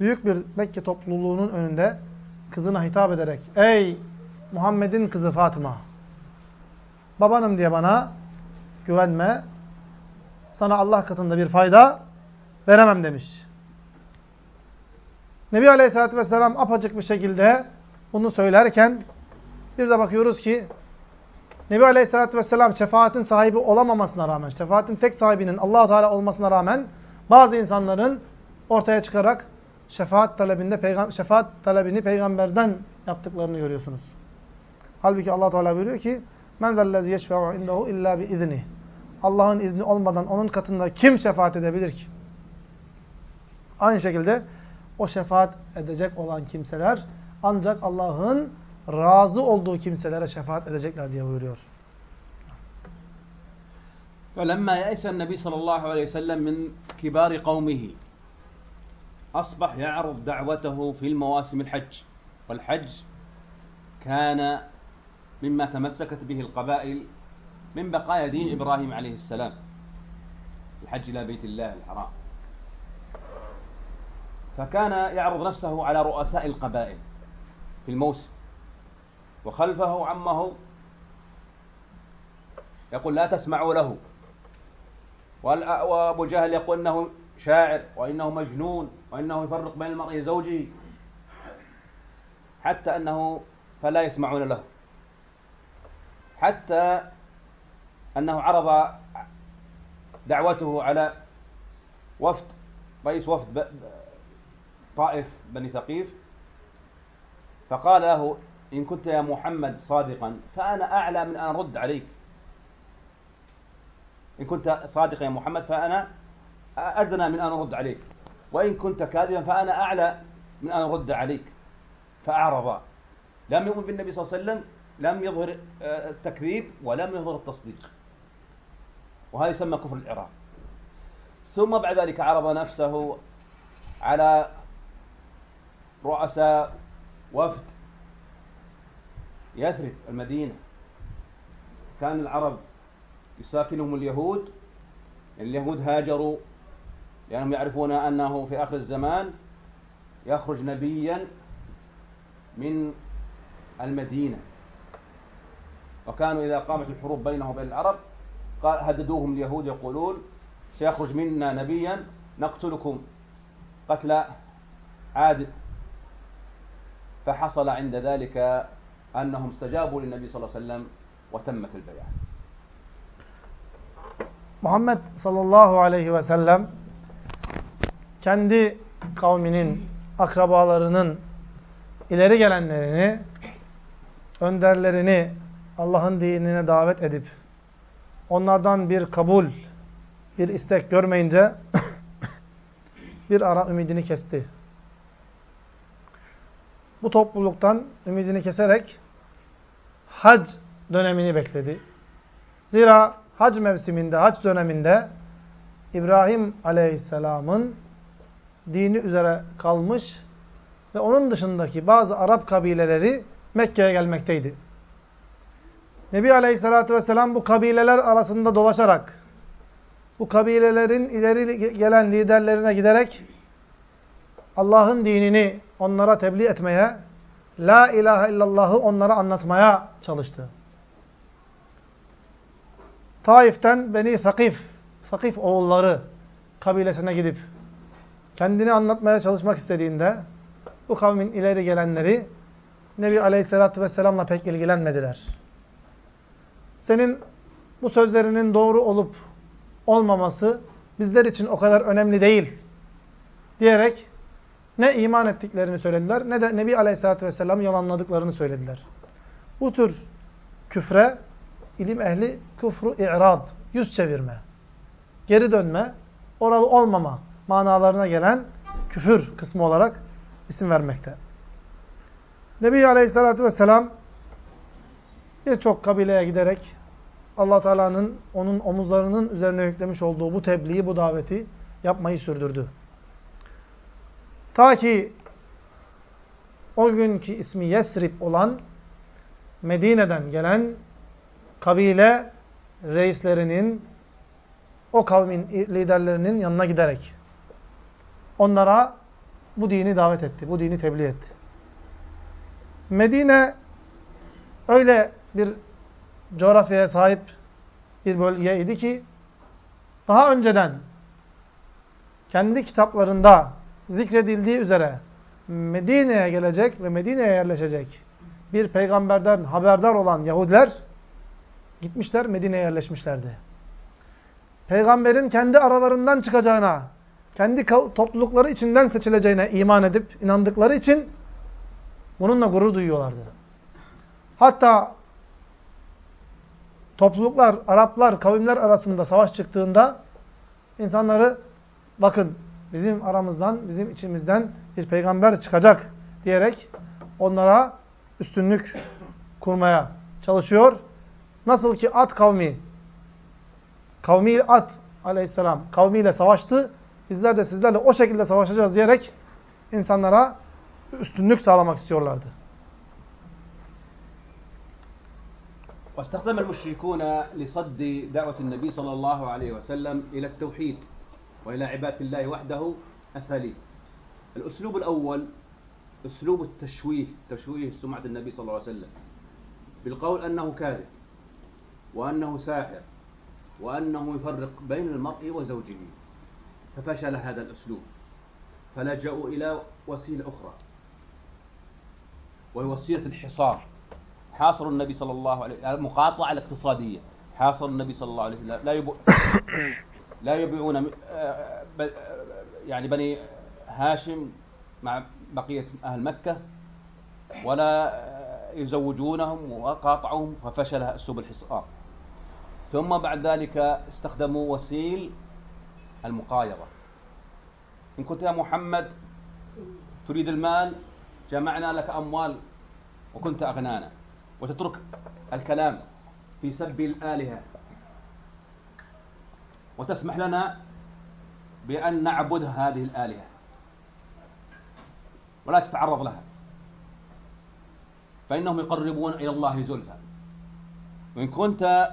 büyük bir Mekke topluluğunun önünde kızına hitap ederek Ey Muhammed'in kızı Fatıma babanım diye bana güvenme sana Allah katında bir fayda veremem demiş. Nebi Aleyhisselatü Vesselam apacık bir şekilde bunu söylerken bir de bakıyoruz ki Nebi Aleyhisselatü Vesselam şefaatin sahibi olamamasına rağmen, şefaatin tek sahibinin allah Teala olmasına rağmen bazı insanların ortaya çıkarak şefaat talebinde şefaat talebini peygamberden yaptıklarını görüyorsunuz. Halbuki Allah Teala buyuruyor ki: "Men zellezî yeşfe'u indehu illa bi izni." Allah'ın izni olmadan onun katında kim şefaat edebilir ki? Aynı şekilde o şefaat edecek olan kimseler ancak Allah'ın razı olduğu kimselere şefaat edecekler diye buyuruyor. فلما يأس النبي صلى الله عليه وسلم من كبار قومه أصبح يعرض دعوته في المواسم الحج والحج كان مما تمسكت به القبائل من بقايا دين إبراهيم عليه السلام الحج إلى بيت الله الحرام فكان يعرض نفسه على رؤساء القبائل في الموسم وخلفه عمه. يقول لا تسمعوا له. وأبو جهل يقول إنه شاعر وإنه مجنون وإنه يفرق بين المرء وزوجه. حتى أنه فلا يسمعون له. حتى أنه عرض دعوته على وفد رئيس وفد طائف بني ثقيف. فقال له إن كنت يا محمد صادقا فأنا أعلى من أن أرد عليك. إن كنت صادقا يا محمد فأنا أدنى من أن أرد عليك. وإن كنت كاذبا فأنا أعلى من أن أرد عليك. فأعرض. لم يؤمن بالنبي صلى الله عليه وسلم لم يظهر التكذيب ولم يظهر التصديق. وهذا يسمى كفر العراق ثم بعد ذلك عرض نفسه على رؤساء وفد يثرب المدينة. كان العرب يساكنهم اليهود اليهود هاجروا لأنهم يعرفون أنه في آخر الزمان يخرج نبيا من المدينة. وكانوا إذا قامت الحروب بينهم وبين العرب قال هددوهم اليهود يقولون سيخرج منا نبيا نقتلكم قتل عاد. فحصل عند ذلك أنهم استجابوا للنبي صلى الله عليه وسلم وتمت البيعة Muhammed sallallahu aleyhi ve sellem kendi kavminin, akrabalarının ileri gelenlerini, önderlerini Allah'ın dinine davet edip onlardan bir kabul, bir istek görmeyince bir ara ümidini kesti. Bu topluluktan ümidini keserek hac dönemini bekledi. Zira hac mevsiminde, hac döneminde İbrahim Aleyhisselam'ın dini üzere kalmış ve onun dışındaki bazı Arap kabileleri Mekke'ye gelmekteydi. Nebi Aleyhisselatü Vesselam bu kabileler arasında dolaşarak, bu kabilelerin ileri gelen liderlerine giderek Allah'ın dinini onlara tebliğ etmeye, La ilahe illallah'ı onlara anlatmaya çalıştı. Taif'ten Beni Sakif, Sakif oğulları kabilesine gidip kendini anlatmaya çalışmak istediğinde bu kavmin ileri gelenleri Nebi Aleyhisselatü Vesselam'la pek ilgilenmediler. Senin bu sözlerinin doğru olup olmaması bizler için o kadar önemli değil diyerek ne iman ettiklerini söylediler ne de Nebi Aleyhisselatü Vesselam'ı yalanladıklarını söylediler. Bu tür küfre ilim ehli küfru i'rad, yüz çevirme, geri dönme, oralı olmama manalarına gelen küfür kısmı olarak isim vermekte. Nebi Aleyhisselatü Vesselam birçok kabileye giderek allah Teala'nın onun omuzlarının üzerine yüklemiş olduğu bu tebliği, bu daveti yapmayı sürdürdü. Ta ki o günkü ismi Yesrib olan Medine'den gelen kabile reislerinin, o kavmin liderlerinin yanına giderek onlara bu dini davet etti, bu dini tebliğ etti. Medine öyle bir coğrafyaya sahip bir bölgeydi ki daha önceden kendi kitaplarında zikredildiği üzere Medine'ye gelecek ve Medine'ye yerleşecek bir peygamberden haberdar olan Yahudiler gitmişler Medine'ye yerleşmişlerdi. Peygamberin kendi aralarından çıkacağına, kendi toplulukları içinden seçileceğine iman edip inandıkları için bununla gurur duyuyorlardı. Hatta topluluklar, Araplar, kavimler arasında savaş çıktığında insanları bakın bizim aramızdan, bizim içimizden bir peygamber çıkacak diyerek onlara üstünlük kurmaya çalışıyor. Nasıl ki at kavmi, kavmi at aleyhisselam kavmiyle savaştı. Bizler de sizlerle o şekilde savaşacağız diyerek insanlara üstünlük sağlamak istiyorlardı. واستخدم المشركون لصد دعوة النبي صلى الله عليه وسلم إلى التوحيد وإلى عبادة الله وحده أساليب. الأسلوب الأول أسلوب التشويه تشويه سمعة النبي صلى الله عليه وسلم. بالقول أنه كاذب وأنه ساحر وأنه يفرق بين المرء وزوجه. ففشل هذا الأسلوب. فلجأوا إلى وسيلة أخرى. وهي وسيلة الحصار. حاصر النبي صلى الله عليه المقاطعة الاقتصادية. حاصر النبي صلى الله عليه وسلم. لا يب... لا يبيعون يعني بني هاشم مع بقية أهل مكة ولا يزوجونهم وقاطعوهم ففشل أسلوب الحصار. ثم بعد ذلك استخدموا وسيل المقايضة. إن كنت يا محمد تريد المال جمعنا لك أموال وكنت أغنانا. وتترك الكلام في سب الآلهة. وتسمح لنا بأن نعبد هذه الآلهة. ولا تتعرض لها. فإنهم يقربون إلى الله زلفى. وإن كنت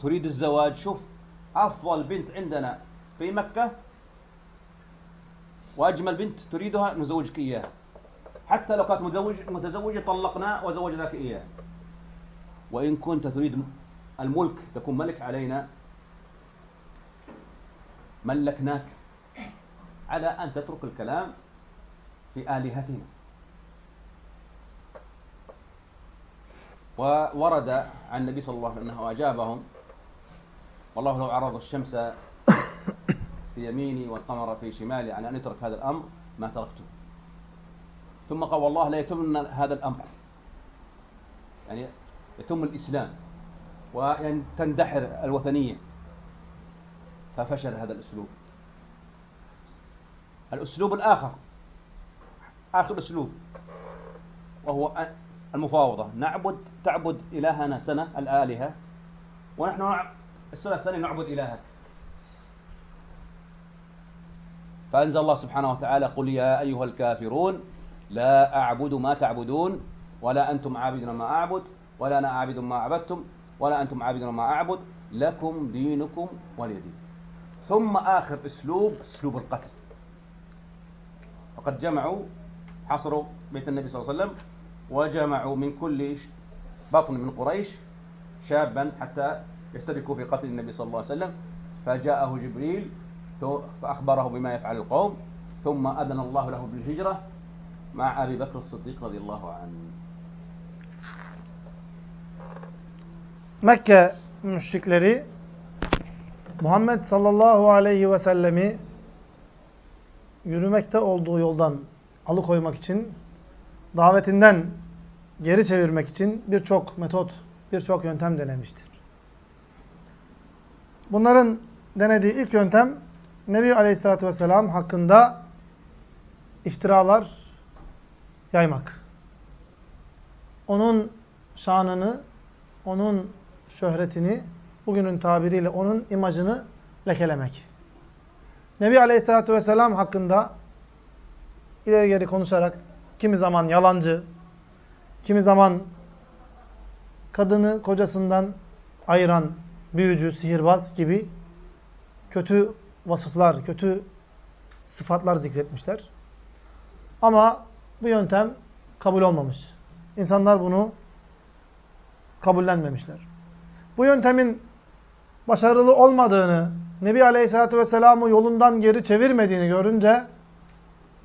تريد الزواج شوف أفضل بنت عندنا في مكة وأجمل بنت تريدها نزوجك إياها. حتى لو كانت متزوج متزوجة طلقنا وزوجناك إياها. وإن كنت تريد الملك تكون ملك علينا ملكناك. على أن تترك الكلام في آلهتنا. وورد عن النبي صلى الله عليه وسلم أنه أجابهم والله لو عرض الشمس في يميني والقمر في شمالي على أن يترك هذا الأمر ما تركته. ثم قال والله لا يتم هذا الأمر. يعني يتم الإسلام وأن تندحر الوثنية. ففشل هذا الأسلوب. الأسلوب الآخر آخر أسلوب وهو المفاوضة. نعبد تعبد إلهنا سنة الآلهة ونحن السنة الثانية نعبد إلهك. فأنزل الله سبحانه وتعالى قل يا أيها الكافرون لا أعبد ما تعبدون ولا أنتم عابدون ما أعبد ولا أنا عابد ما عبدتم ولا أنتم عابدون ما أعبد لكم دينكم ولي دين. ثم آخر أسلوب أسلوب القتل. وقد جمعوا حصروا بيت النبي صلى الله عليه وسلم وجمعوا من كل بطن من قريش شابا حتى يشتركوا في قتل النبي صلى الله عليه وسلم. فجاءه جبريل فأخبره بما يفعل القوم ثم أذن الله له بالهجرة مع أبي بكر الصديق رضي الله عنه. Mekke müşrikleri Muhammed sallallahu aleyhi ve sellemi yürümekte olduğu yoldan alıkoymak için, davetinden geri çevirmek için birçok metot, birçok yöntem denemiştir. Bunların denediği ilk yöntem Nebi Aleyhisselatü Vesselam hakkında iftiralar yaymak. Onun şanını, onun şöhretini, bugünün tabiriyle onun imajını lekelemek. Nebi Aleyhisselatü Vesselam hakkında ileri geri konuşarak kimi zaman yalancı, kimi zaman kadını kocasından ayıran büyücü, sihirbaz gibi kötü vasıflar, kötü sıfatlar zikretmişler. Ama bu yöntem kabul olmamış. İnsanlar bunu kabullenmemişler. Bu yöntemin başarılı olmadığını, Nebi Aleyhisselatü Vesselam'ı yolundan geri çevirmediğini görünce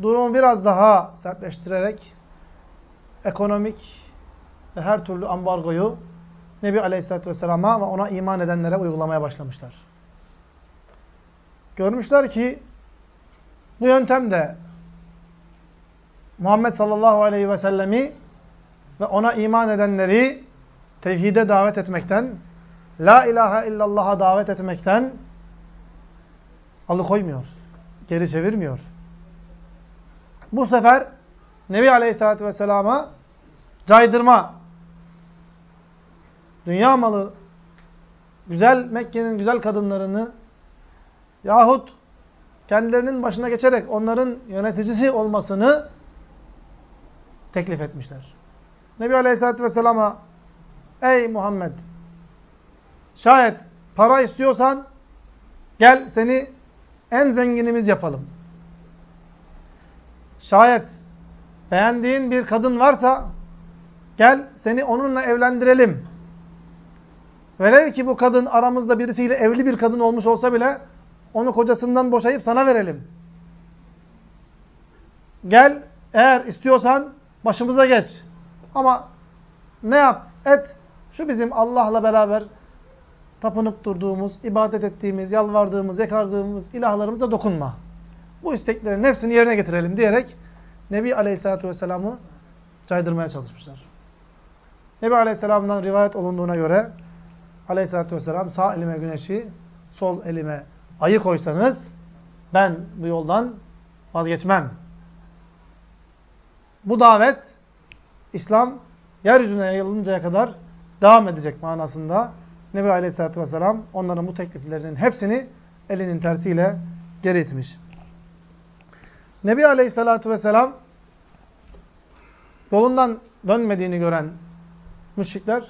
durumu biraz daha sertleştirerek ekonomik ve her türlü ambargoyu Nebi Aleyhisselatü Vesselam'a ve ona iman edenlere uygulamaya başlamışlar. Görmüşler ki bu yöntem de Muhammed sallallahu aleyhi ve sellemi ve ona iman edenleri tevhide davet etmekten, la ilahe illallah'a davet etmekten alıkoymuyor, geri çevirmiyor. Bu sefer Nebi Aleyhisselatü Vesselam'a caydırma, dünya malı, güzel Mekke'nin güzel kadınlarını yahut kendilerinin başına geçerek onların yöneticisi olmasını teklif etmişler. Nebi Aleyhisselatü Vesselam'a Ey Muhammed şayet para istiyorsan gel seni en zenginimiz yapalım. Şayet beğendiğin bir kadın varsa gel seni onunla evlendirelim. Velev ki bu kadın aramızda birisiyle evli bir kadın olmuş olsa bile onu kocasından boşayıp sana verelim. Gel eğer istiyorsan başımıza geç. Ama ne yap? Et. Şu bizim Allah'la beraber tapınıp durduğumuz, ibadet ettiğimiz, yalvardığımız, yakardığımız ilahlarımıza dokunma. Bu isteklerin hepsini yerine getirelim diyerek Nebi Aleyhisselatü Vesselam'ı caydırmaya çalışmışlar. Nebi Aleyhisselam'dan rivayet olunduğuna göre Aleyhisselatü Vesselam sağ elime güneşi, sol elime ayı koysanız ben bu yoldan vazgeçmem. Bu davet İslam yeryüzüne yayılıncaya kadar devam edecek manasında Nebi Aleyhisselatü Vesselam onların bu tekliflerinin hepsini elinin tersiyle geri itmiş. Nebi Aleyhisselatü Vesselam yolundan dönmediğini gören müşrikler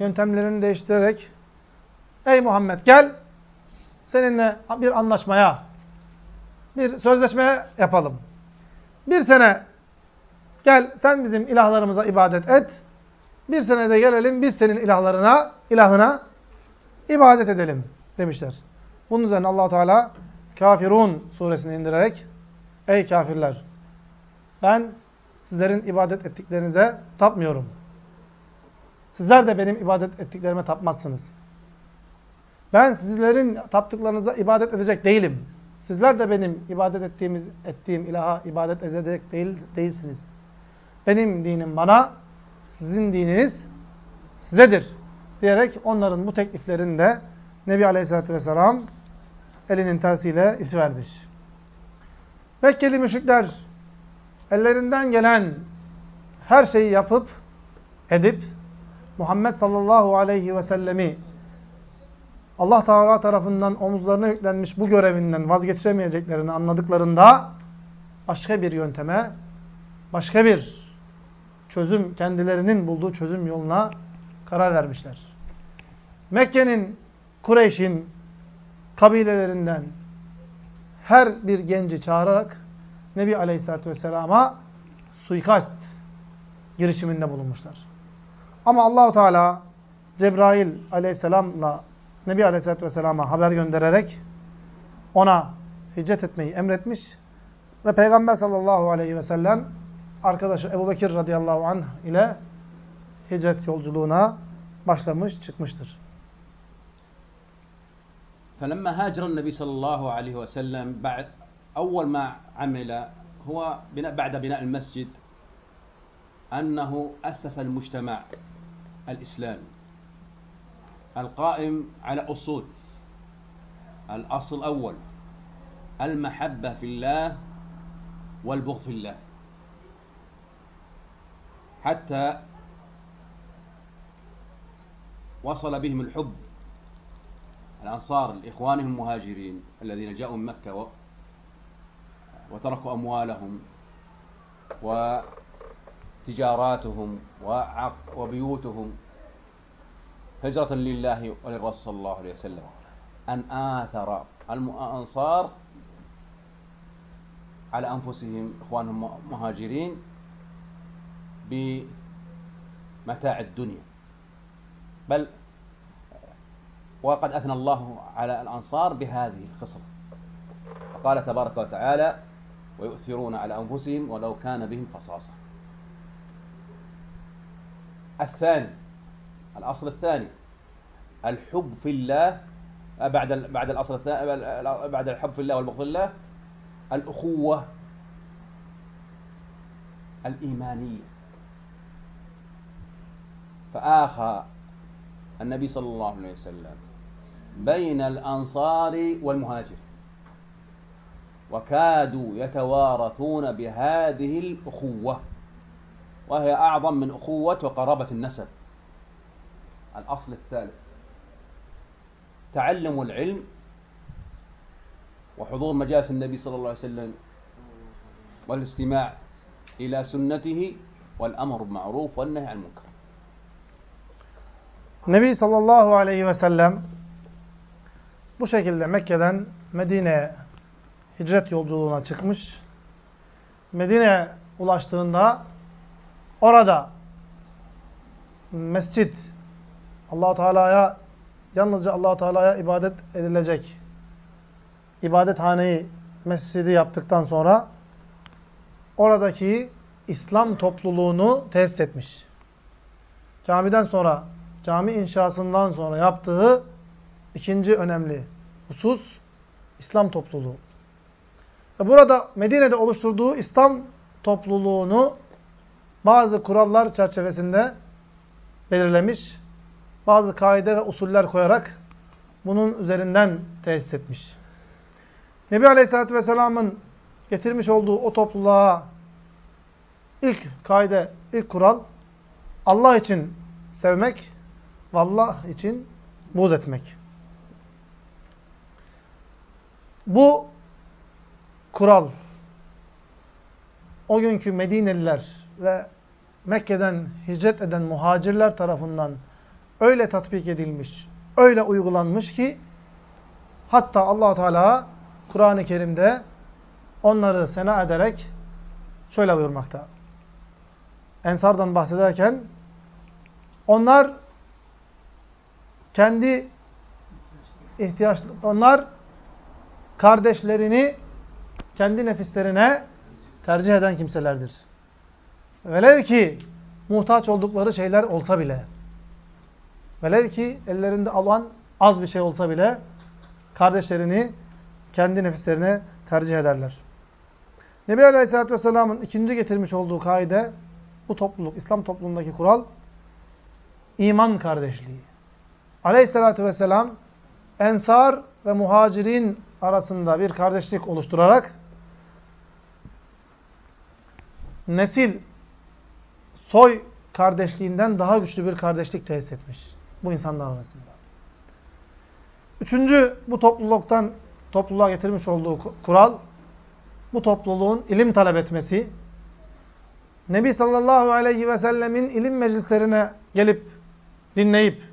yöntemlerini değiştirerek Ey Muhammed gel seninle bir anlaşmaya, bir sözleşmeye yapalım. Bir sene gel sen bizim ilahlarımıza ibadet et. Bir sene de gelelim biz senin ilahlarına, ilahına ibadet edelim demişler. Bunun üzerine allah Teala Kafirun suresini indirerek Ey kafirler! Ben sizlerin ibadet ettiklerinize tapmıyorum. Sizler de benim ibadet ettiklerime tapmazsınız. Ben sizlerin taptıklarınıza ibadet edecek değilim. Sizler de benim ibadet ettiğimiz, ettiğim ilaha ibadet edecek değil, değilsiniz. Benim dinim bana, sizin dininiz sizedir. Diyerek onların bu tekliflerinde Nebi Aleyhisselatü Vesselam elinin tersiyle is vermiş. Mekkeli müşrikler ellerinden gelen her şeyi yapıp, edip, Muhammed sallallahu aleyhi ve sellemi Allah Teala tarafından omuzlarına yüklenmiş bu görevinden vazgeçiremeyeceklerini anladıklarında başka bir yönteme, başka bir çözüm, kendilerinin bulduğu çözüm yoluna karar vermişler. Mekke'nin, Kureyş'in kabilelerinden her bir genci çağırarak Nebi Aleyhisselatü Vesselam'a suikast girişiminde bulunmuşlar. Ama Allahu Teala Cebrail Aleyhisselam'la Nebi Aleyhisselatü Vesselam'a haber göndererek ona hicret etmeyi emretmiş ve Peygamber sallallahu aleyhi ve sellem arkadaşı Ebu Bekir radıyallahu anh ile hicret yolculuğuna başlamış, çıkmıştır. فلما هاجر النبي صلى الله عليه وسلم بعد أول ما عمل هو بناء بعد بناء المسجد أنه أسس المجتمع الإسلامي القائم على أصول الأصل الأول المحبة في الله والبغض في الله حتى وصل بهم الحب الأنصار لإخوانهم المهاجرين الذين جاءوا من مكة. وتركوا أموالهم وتجاراتهم. وبيوتهم هجرة لله وللرسول صلى الله عليه وسلم أن آثر الأنصار على أنفسهم إخوانهم مهاجرين بمتاع الدنيا. بل وقد أثنى الله على الأنصار بهذه الخصلة. فقال تبارك وتعالى ويؤثرون على أنفسهم ولو كان بهم خصاصة. الثاني الأصل الثاني الحب في الله بعد بعد الأصل الثاني بعد الحب في الله والبغض الله الأخوة الإيمانية. فآخى النبي صلى الله عليه وسلم بين الأنصار والمهاجر. وكادوا يتوارثون بهذه الأخوة وهي أعظم من أخوة وقرابة النسب. الأصل الثالث تعلم العلم وحضور مجالس النبي صلى الله عليه وسلم والاستماع إلى سنته والأمر بالمعروف والنهي عن المنكر. Nebi sallallahu aleyhi ve sellem bu şekilde Mekke'den Medine'ye hicret yolculuğuna çıkmış. Medine'ye ulaştığında orada mescit Allah Teala'ya yalnızca Allah Teala'ya ibadet edilecek ibadethaneyi mescidi yaptıktan sonra oradaki İslam topluluğunu tesis etmiş. Camiden sonra cami inşasından sonra yaptığı ikinci önemli husus İslam topluluğu. Ve burada Medine'de oluşturduğu İslam topluluğunu bazı kurallar çerçevesinde belirlemiş. Bazı kaide ve usuller koyarak bunun üzerinden tesis etmiş. Nebi Aleyhisselatü Vesselam'ın getirmiş olduğu o topluluğa ilk kaide, ilk kural Allah için sevmek Vallah için buz etmek. Bu kural o günkü Medineliler ve Mekke'den hicret eden muhacirler tarafından öyle tatbik edilmiş, öyle uygulanmış ki hatta allah Teala Kur'an-ı Kerim'de onları sena ederek şöyle buyurmakta. Ensardan bahsederken onlar kendi ihtiyaç onlar kardeşlerini kendi nefislerine tercih eden kimselerdir. Velev ki muhtaç oldukları şeyler olsa bile velev ki ellerinde alan az bir şey olsa bile kardeşlerini kendi nefislerine tercih ederler. Nebi Aleyhisselatü Vesselam'ın ikinci getirmiş olduğu kaide bu topluluk, İslam toplumundaki kural iman kardeşliği. Aleyhisselatü Vesselam ensar ve muhacirin arasında bir kardeşlik oluşturarak nesil, soy kardeşliğinden daha güçlü bir kardeşlik tesis etmiş bu insanlar arasında. Üçüncü bu topluluktan topluluğa getirmiş olduğu kural bu topluluğun ilim talep etmesi, Nebi sallallahu aleyhi ve sellemin ilim meclislerine gelip dinleyip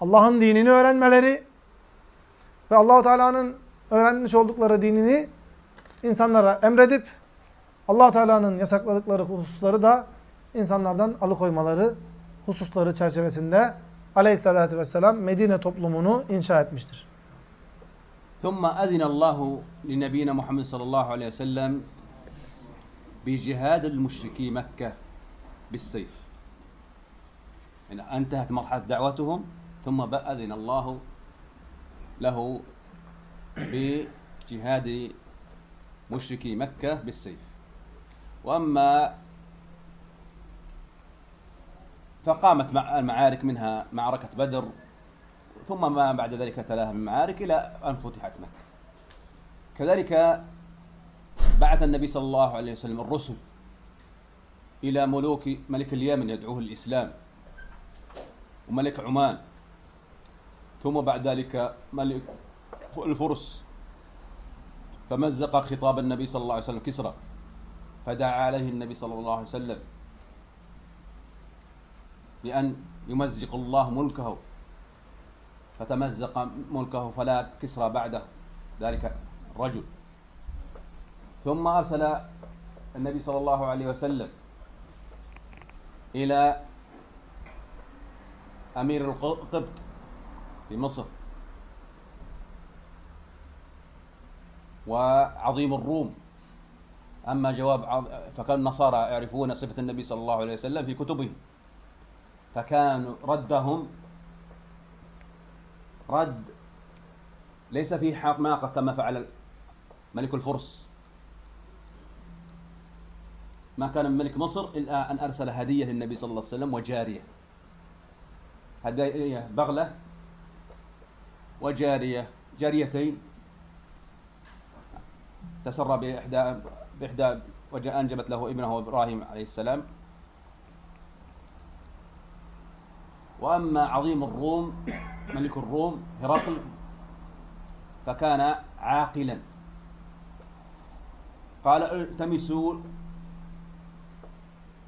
Allah'ın dinini öğrenmeleri ve Allahu Teala'nın öğrenmiş oldukları dinini insanlara emredip Allah Teala'nın yasakladıkları hususları da insanlardan alıkoymaları hususları çerçevesinde Aleyhisselatü Vesselam Medine toplumunu inşa etmiştir. ثم أذن الله لنبينا محمد صلى الله عليه وسلم بجهاد المشركي مكة بالسيف يعني انتهت مرحلة دعوتهم ثم أذن الله له بجهاد مشركي مكة بالسيف. وأما فقامت المعارك منها معركة بدر ثم ما بعد ذلك تلاها من معارك إلى أن فتحت مكة. كذلك بعث النبي صلى الله عليه وسلم الرسل إلى ملوك ملك اليمن يدعوه الإسلام وملك عمان. ثم بعد ذلك ملك الفرس فمزق خطاب النبي صلى الله عليه وسلم كسرى فدعا عليه النبي صلى الله عليه وسلم بأن يمزق الله ملكه فتمزق ملكه فلا كسرى بعده ذلك الرجل ثم أرسل النبي صلى الله عليه وسلم إلى أمير القبط في مصر. وعظيم الروم. أما جواب فكان النصارى يعرفون صفة النبي صلى الله عليه وسلم في كتبهم. فكان ردهم رد ليس فيه حماقة كما فعل ملك الفرس. ما كان من ملك مصر إلا أن أرسل هدية للنبي صلى الله عليه وسلم وجارية. هدية بغلة وجارية. جاريتين. تسرى بإحدى بإحدى وأنجبت له ابنه إبراهيم عليه السلام. وأما عظيم الروم ملك الروم هرقل فكان عاقلا. قال التمسوا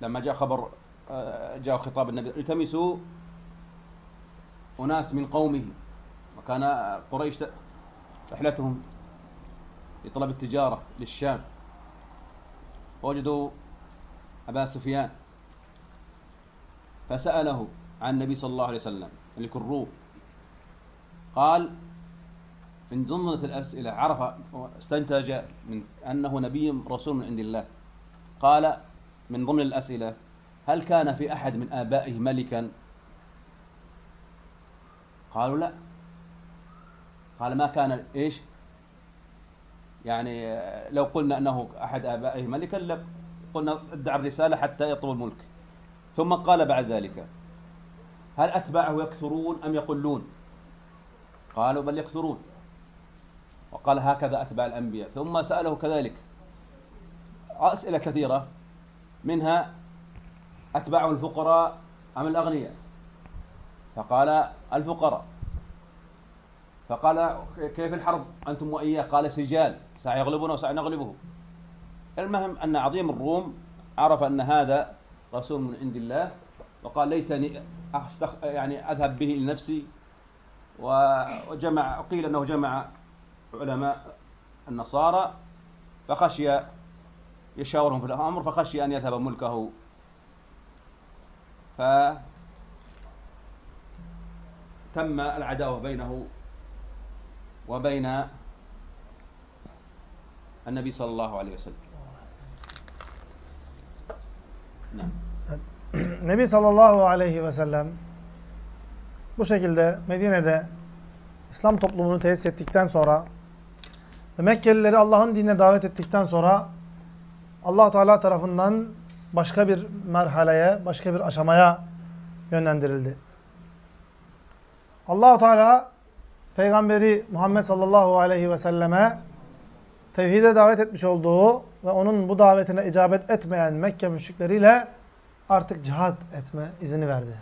لما جاء خبر آه، جاء خطاب النبي التمسوا أناس من قومه. وكان قريش رحلتهم لطلب التجارة للشام. وجدوا أبا سفيان فسأله عن النبي صلى الله عليه وسلم ملك الروم. قال من ضمن الأسئلة عرف استنتج من أنه نبي رسول من عند الله. قال من ضمن الأسئلة هل كان في أحد من آبائه ملكا؟ قالوا لا. قال ما كان إيش؟ يعني لو قلنا أنه أحد آبائه ملكا قلنا ادعى الرسالة حتى يطلب الملك. ثم قال بعد ذلك هل أتباعه يكثرون أم يقلون؟ قالوا بل يكثرون. وقال هكذا أتباع الأنبياء. ثم سأله كذلك. أسئلة كثيرة. منها أتباعه الفقراء أم الأغنياء؟ فقال الفقراء. فقال كيف الحرب؟ أنتم وإياه. قال سجال. سيغلبنا وسنغلبه. المهم أن عظيم الروم عرف أن هذا رسول من عند الله وقال ليتني أستخ... يعني أذهب به لنفسي وجمع قيل أنه جمع علماء النصارى فخشي يشاورهم في الأمر فخشي أن يذهب ملكه. فتم العداوة بينه وبين النبي صلى الله عليه وسلم نعم Nebi sallallahu aleyhi ve sellem bu şekilde Medine'de İslam toplumunu tesis ettikten sonra ve Mekkelileri Allah'ın dinine davet ettikten sonra allah Teala tarafından başka bir merhaleye, başka bir aşamaya yönlendirildi. allah Teala Peygamberi Muhammed sallallahu aleyhi ve selleme tevhide davet etmiş olduğu ve onun bu davetine icabet etmeyen Mekke müşrikleriyle artık cihat etme izini verdi.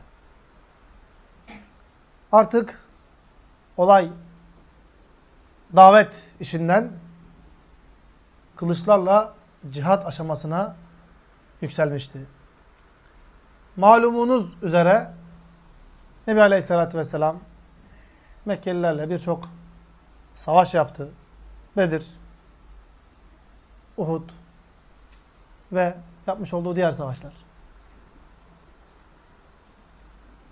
Artık olay davet işinden kılıçlarla cihat aşamasına yükselmişti. Malumunuz üzere Nebi Aleyhisselatü Vesselam Mekkelilerle birçok savaş yaptı. Bedir, Uhud ve yapmış olduğu diğer savaşlar.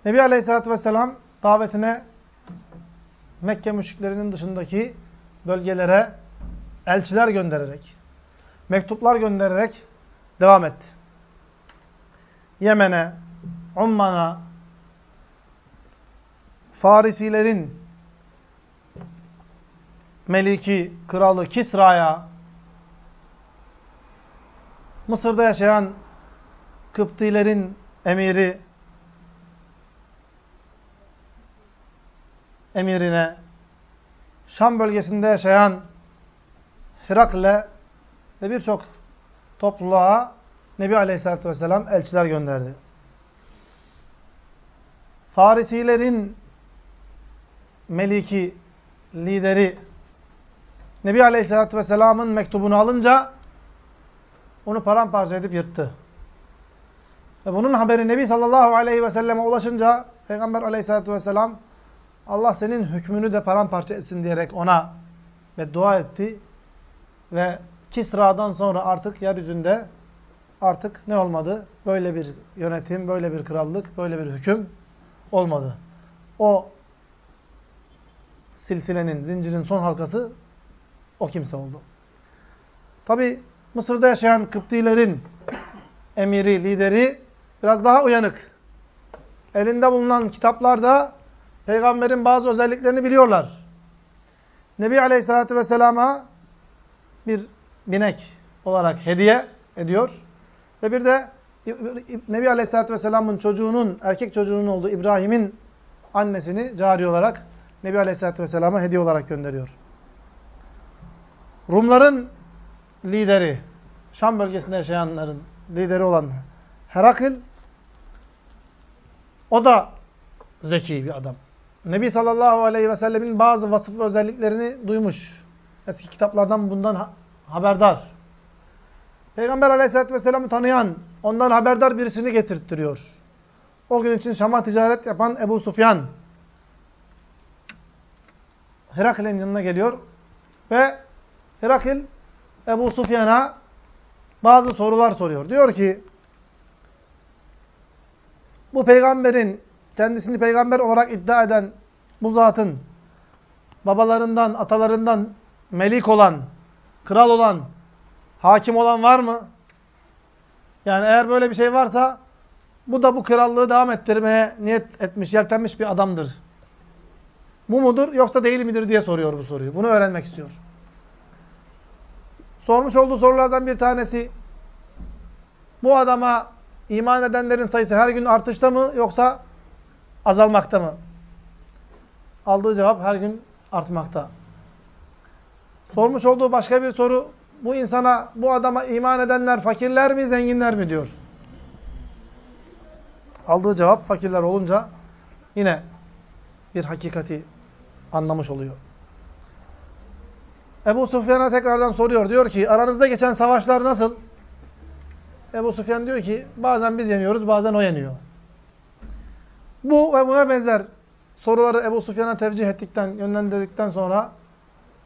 Nebi Aleyhisselatü Vesselam davetine Mekke müşriklerinin dışındaki bölgelere elçiler göndererek, mektuplar göndererek devam etti. Yemen'e, Umman'a, Farisilerin Meliki, kralı Kisra'ya, Mısır'da yaşayan Kıptilerin emiri emirine, Şam bölgesinde yaşayan Hirakle ve birçok topluluğa Nebi Aleyhisselatü Vesselam elçiler gönderdi. Farisilerin meliki, lideri Nebi Aleyhisselatü Vesselam'ın mektubunu alınca onu paramparça edip yırttı. Ve bunun haberi Nebi sallallahu aleyhi ve selleme ulaşınca Peygamber aleyhissalatü vesselam Allah senin hükmünü de paramparça etsin diyerek ona beddua etti. Ve Kisra'dan sonra artık yeryüzünde artık ne olmadı? Böyle bir yönetim, böyle bir krallık, böyle bir hüküm olmadı. O silsilenin, zincirin son halkası o kimse oldu. Tabi Mısır'da yaşayan Kıptilerin emiri, lideri biraz daha uyanık. Elinde bulunan kitaplarda peygamberin bazı özelliklerini biliyorlar. Nebi Aleyhisselatü Vesselam'a bir binek olarak hediye ediyor. Ve bir de Nebi Aleyhisselatü Vesselam'ın çocuğunun, erkek çocuğunun olduğu İbrahim'in annesini cari olarak Nebi Aleyhisselatü Vesselam'a hediye olarak gönderiyor. Rumların lideri, Şam bölgesinde yaşayanların lideri olan Herakl, o da zeki bir adam. Nebi sallallahu aleyhi ve bazı vasıf ve özelliklerini duymuş. Eski kitaplardan bundan haberdar. Peygamber aleyhissalatü vesselam'ı tanıyan, ondan haberdar birisini getirttiriyor. O gün için Şam'a ticaret yapan Ebu Sufyan, Herakl'in yanına geliyor ve Herakl Ebu Sufyan'a bazı sorular soruyor. Diyor ki, bu peygamberin, kendisini peygamber olarak iddia eden bu zatın babalarından, atalarından melik olan, kral olan, hakim olan var mı? Yani eğer böyle bir şey varsa bu da bu krallığı devam ettirmeye niyet etmiş, yeltenmiş bir adamdır. Bu mudur yoksa değil midir diye soruyor bu soruyu. Bunu öğrenmek istiyor. Sormuş olduğu sorulardan bir tanesi bu adama iman edenlerin sayısı her gün artışta mı yoksa azalmakta mı? Aldığı cevap her gün artmakta. Sormuş olduğu başka bir soru bu insana, bu adama iman edenler fakirler mi, zenginler mi diyor. Aldığı cevap fakirler olunca yine bir hakikati anlamış oluyor. Ebu Sufyan'a tekrardan soruyor. Diyor ki aranızda geçen savaşlar nasıl? Ebu Süfyan diyor ki bazen biz yeniyoruz bazen o yeniyor. Bu ve buna benzer soruları Ebu Süfyan'a tevcih ettikten, yönlendirdikten sonra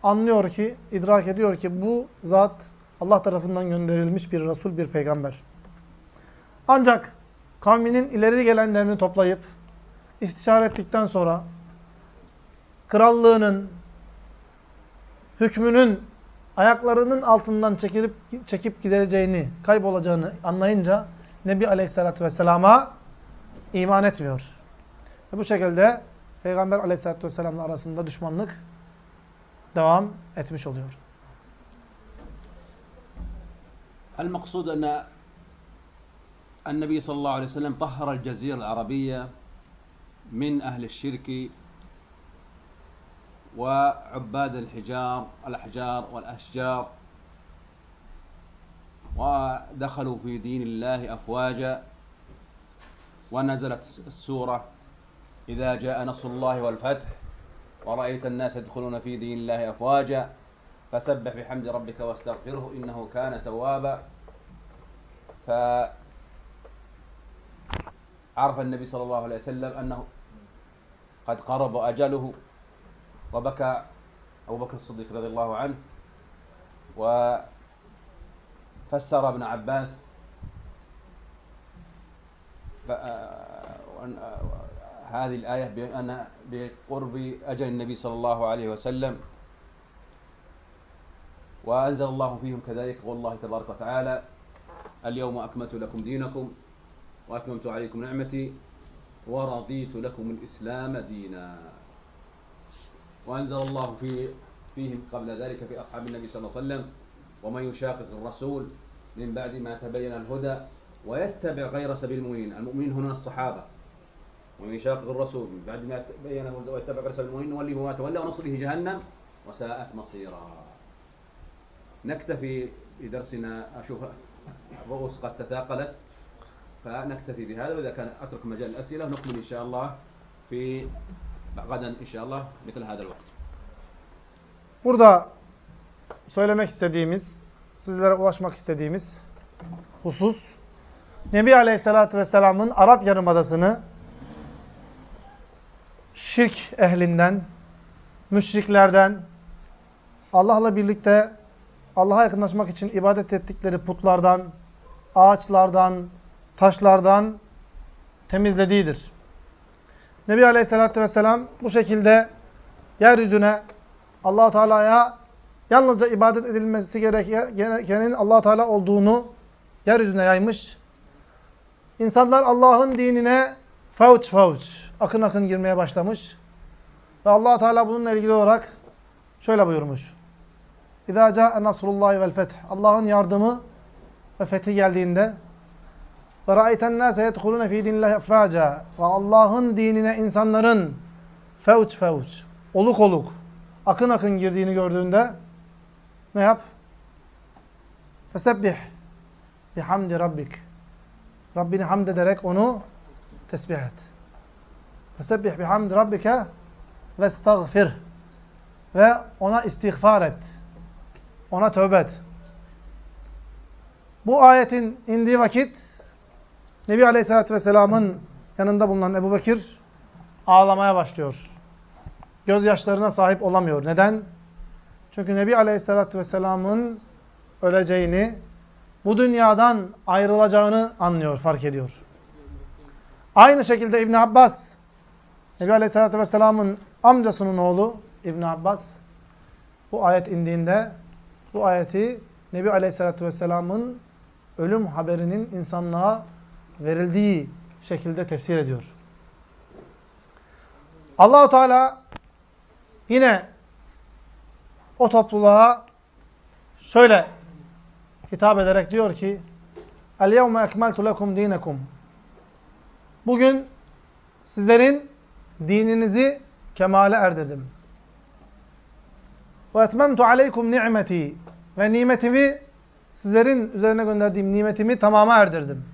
anlıyor ki, idrak ediyor ki bu zat Allah tarafından gönderilmiş bir Resul, bir peygamber. Ancak kavminin ileri gelenlerini toplayıp istişare ettikten sonra krallığının, hükmünün ayaklarının altından çekilip çekip gideceğini, kaybolacağını anlayınca Nebi Aleyhisselatü Vesselam'a iman etmiyor. Ve bu şekilde Peygamber Aleyhisselatü Vesselam'la arasında düşmanlık devam etmiş oluyor. المقصود أن النبي صلى الله عليه وسلم طهر الجزيرة العربية من أهل الشرك وعباد الحجار الأحجار والأشجار. ودخلوا في دين الله أفواجا. ونزلت السورة إذا جاء نصر الله والفتح ورأيت الناس يدخلون في دين الله أفواجا فسبح بحمد ربك واستغفره إنه كان توابا. فعرف النبي صلى الله عليه وسلم أنه قد قرب أجله. وبكى أبو بكر الصديق رضي الله عنه وفسر ابن عباس هذه الآية بأن بقرب أجل النبي صلى الله عليه وسلم وأنزل الله فيهم كذلك قول الله تبارك وتعالى اليوم أكملت لكم دينكم وأتممت عليكم نعمتي ورضيت لكم الإسلام دينا. وأنزل الله في فيهم قبل ذلك في أصحاب النبي صلى الله عليه وسلم ومن يشاقق الرسول من بعد ما تبين الهدى ويتبع غير سبيل المؤمنين. المؤمنين هنا الصحابة. ومن يشاقق الرسول من بعد ما تبين الهدى ويتبع غير سبيل المؤمنين نوليه ما تولى ونصره جهنم وساءت مصيرا. نكتفي بدرسنا أشوف الرؤوس قد تثاقلت فنكتفي بهذا وإذا كان أترك مجال الأسئلة نكمل إن شاء الله في غدا إن شاء الله مثل هذا الوقت Burada söylemek istediğimiz, sizlere ulaşmak istediğimiz husus, Nebi Aleyhisselatü Vesselam'ın Arap Yarımadası'nı şirk ehlinden, müşriklerden, Allah'la birlikte Allah'a yakınlaşmak için ibadet ettikleri putlardan, ağaçlardan, taşlardan temizlediğidir. Nebi Aleyhisselatü Vesselam bu şekilde yeryüzüne allah Teala'ya yalnızca ibadet edilmesi gerekenin allah Teala olduğunu yeryüzüne yaymış. İnsanlar Allah'ın dinine fauç fauç, akın akın girmeye başlamış. Ve allah Teala bununla ilgili olarak şöyle buyurmuş. İzâ câe nasrullâhi vel feth. Allah'ın yardımı ve fethi geldiğinde ve ra'ayten nâse yedhulûne fî dinillâhi efvâca. Ve Allah'ın dinine insanların fevç fevç, oluk oluk, akın akın girdiğini gördüğünde ne yap? Fesebbih bihamdi rabbik. Rabbini hamd ederek onu tesbih et. Fesebbih bihamdi rabbike ve estağfir. Ve ona istiğfar et. Ona tövbe et. Bu ayetin indiği vakit Nebi Aleyhisselatü Vesselam'ın yanında bulunan Ebu Bekir ağlamaya başlıyor. Gözyaşlarına sahip olamıyor. Neden? Çünkü Nebi Aleyhisselatü Vesselam'ın öleceğini, bu dünyadan ayrılacağını anlıyor, fark ediyor. Aynı şekilde İbn Abbas, Nebi Aleyhisselatü Vesselam'ın amcasının oğlu İbn Abbas, bu ayet indiğinde, bu ayeti Nebi Aleyhisselatü Vesselam'ın ölüm haberinin insanlığa verildiği şekilde tefsir ediyor. Allahu Teala yine o topluluğa şöyle hitap ederek diyor ki El-yevme ekmeltu lekum dinekum Bugün sizlerin dininizi kemale erdirdim. Ve etmemtu aleykum ni'meti ve nimetimi sizlerin üzerine gönderdiğim nimetimi tamama erdirdim.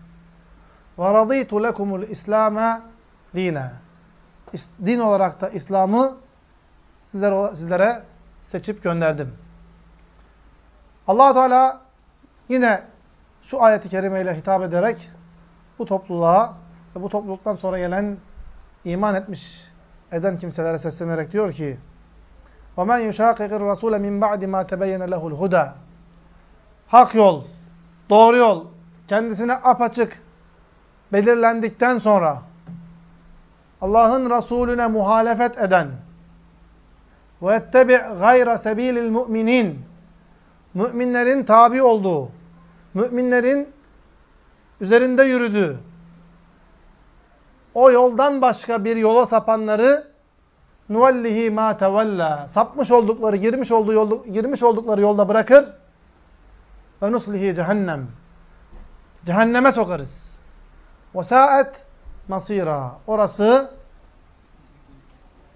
Ve raditu lekumul İslam'a dine. Din olarak da İslam'ı sizlere, sizlere seçip gönderdim. allah Teala yine şu ayeti kerimeyle hitap ederek bu topluluğa ve bu topluluktan sonra gelen iman etmiş eden kimselere seslenerek diyor ki وَمَنْ يُشَاقِقِ الرَّسُولَ مِنْ بَعْدِ مَا تَبَيَّنَ لَهُ الْهُدَى Hak yol, doğru yol, kendisine apaçık belirlendikten sonra Allah'ın Resulüne muhalefet eden ve ettebi gayra sebilil müminin müminlerin tabi olduğu, müminlerin üzerinde yürüdüğü o yoldan başka bir yola sapanları nuvallihi ma tevalla sapmış oldukları, girmiş olduğu yol, girmiş oldukları yolda bırakır ve nuslihi cehennem cehenneme sokarız. Saat masira. Orası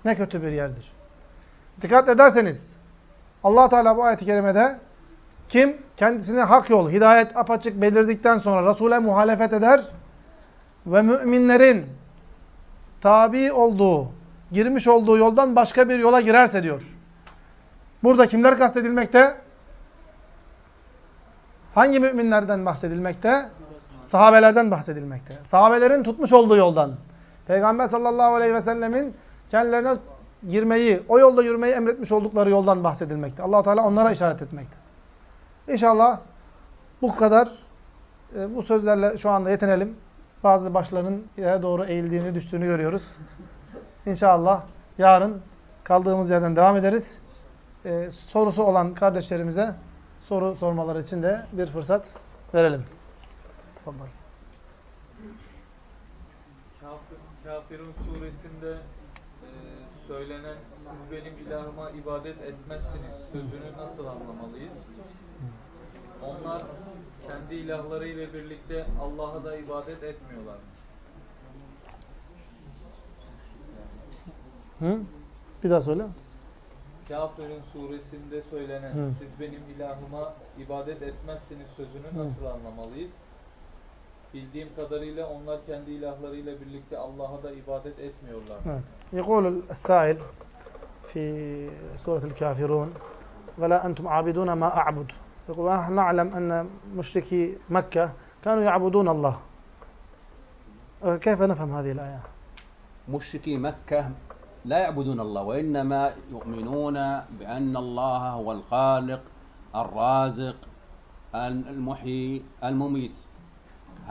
ne kötü bir yerdir. Dikkat ederseniz Allah Teala bu ayet-i kerimede kim kendisine hak yol, hidayet apaçık belirdikten sonra Resul'e muhalefet eder ve müminlerin tabi olduğu, girmiş olduğu yoldan başka bir yola girerse diyor. Burada kimler kastedilmekte? Hangi müminlerden bahsedilmekte? Sahabelerden bahsedilmekte. Sahabelerin tutmuş olduğu yoldan. Peygamber sallallahu aleyhi ve sellemin kendilerine girmeyi, o yolda yürümeyi emretmiş oldukları yoldan bahsedilmekte. allah Teala onlara işaret etmekte. İnşallah bu kadar e, bu sözlerle şu anda yetinelim. Bazı başlarının yere doğru eğildiğini, düştüğünü görüyoruz. İnşallah yarın kaldığımız yerden devam ederiz. E, sorusu olan kardeşlerimize soru sormaları için de bir fırsat verelim. Tafadal. Kafir, Kafirun suresinde e, söylenen siz benim ilahıma ibadet etmezsiniz sözünü nasıl anlamalıyız? Onlar kendi ilahlarıyla birlikte Allah'a da ibadet etmiyorlar. Hı? Bir daha söyle. Kafirun suresinde söylenen Hı. siz benim ilahıma ibadet etmezsiniz sözünü nasıl anlamalıyız? Bildiğim kadarıyla onlar kendi ilahlarıyla birlikte Allah'a da ibadet etmiyorlar. Evet. يقول السائل في سورة الكافرون ولا أنتم عابدون ما أعبد يقول ونحن نعلم أن مشركي مكة كانوا يعبدون الله كيف نفهم هذه الآية مشركي مكة لا يعبدون الله وإنما يؤمنون بأن الله هو الخالق الرازق المحيي المميت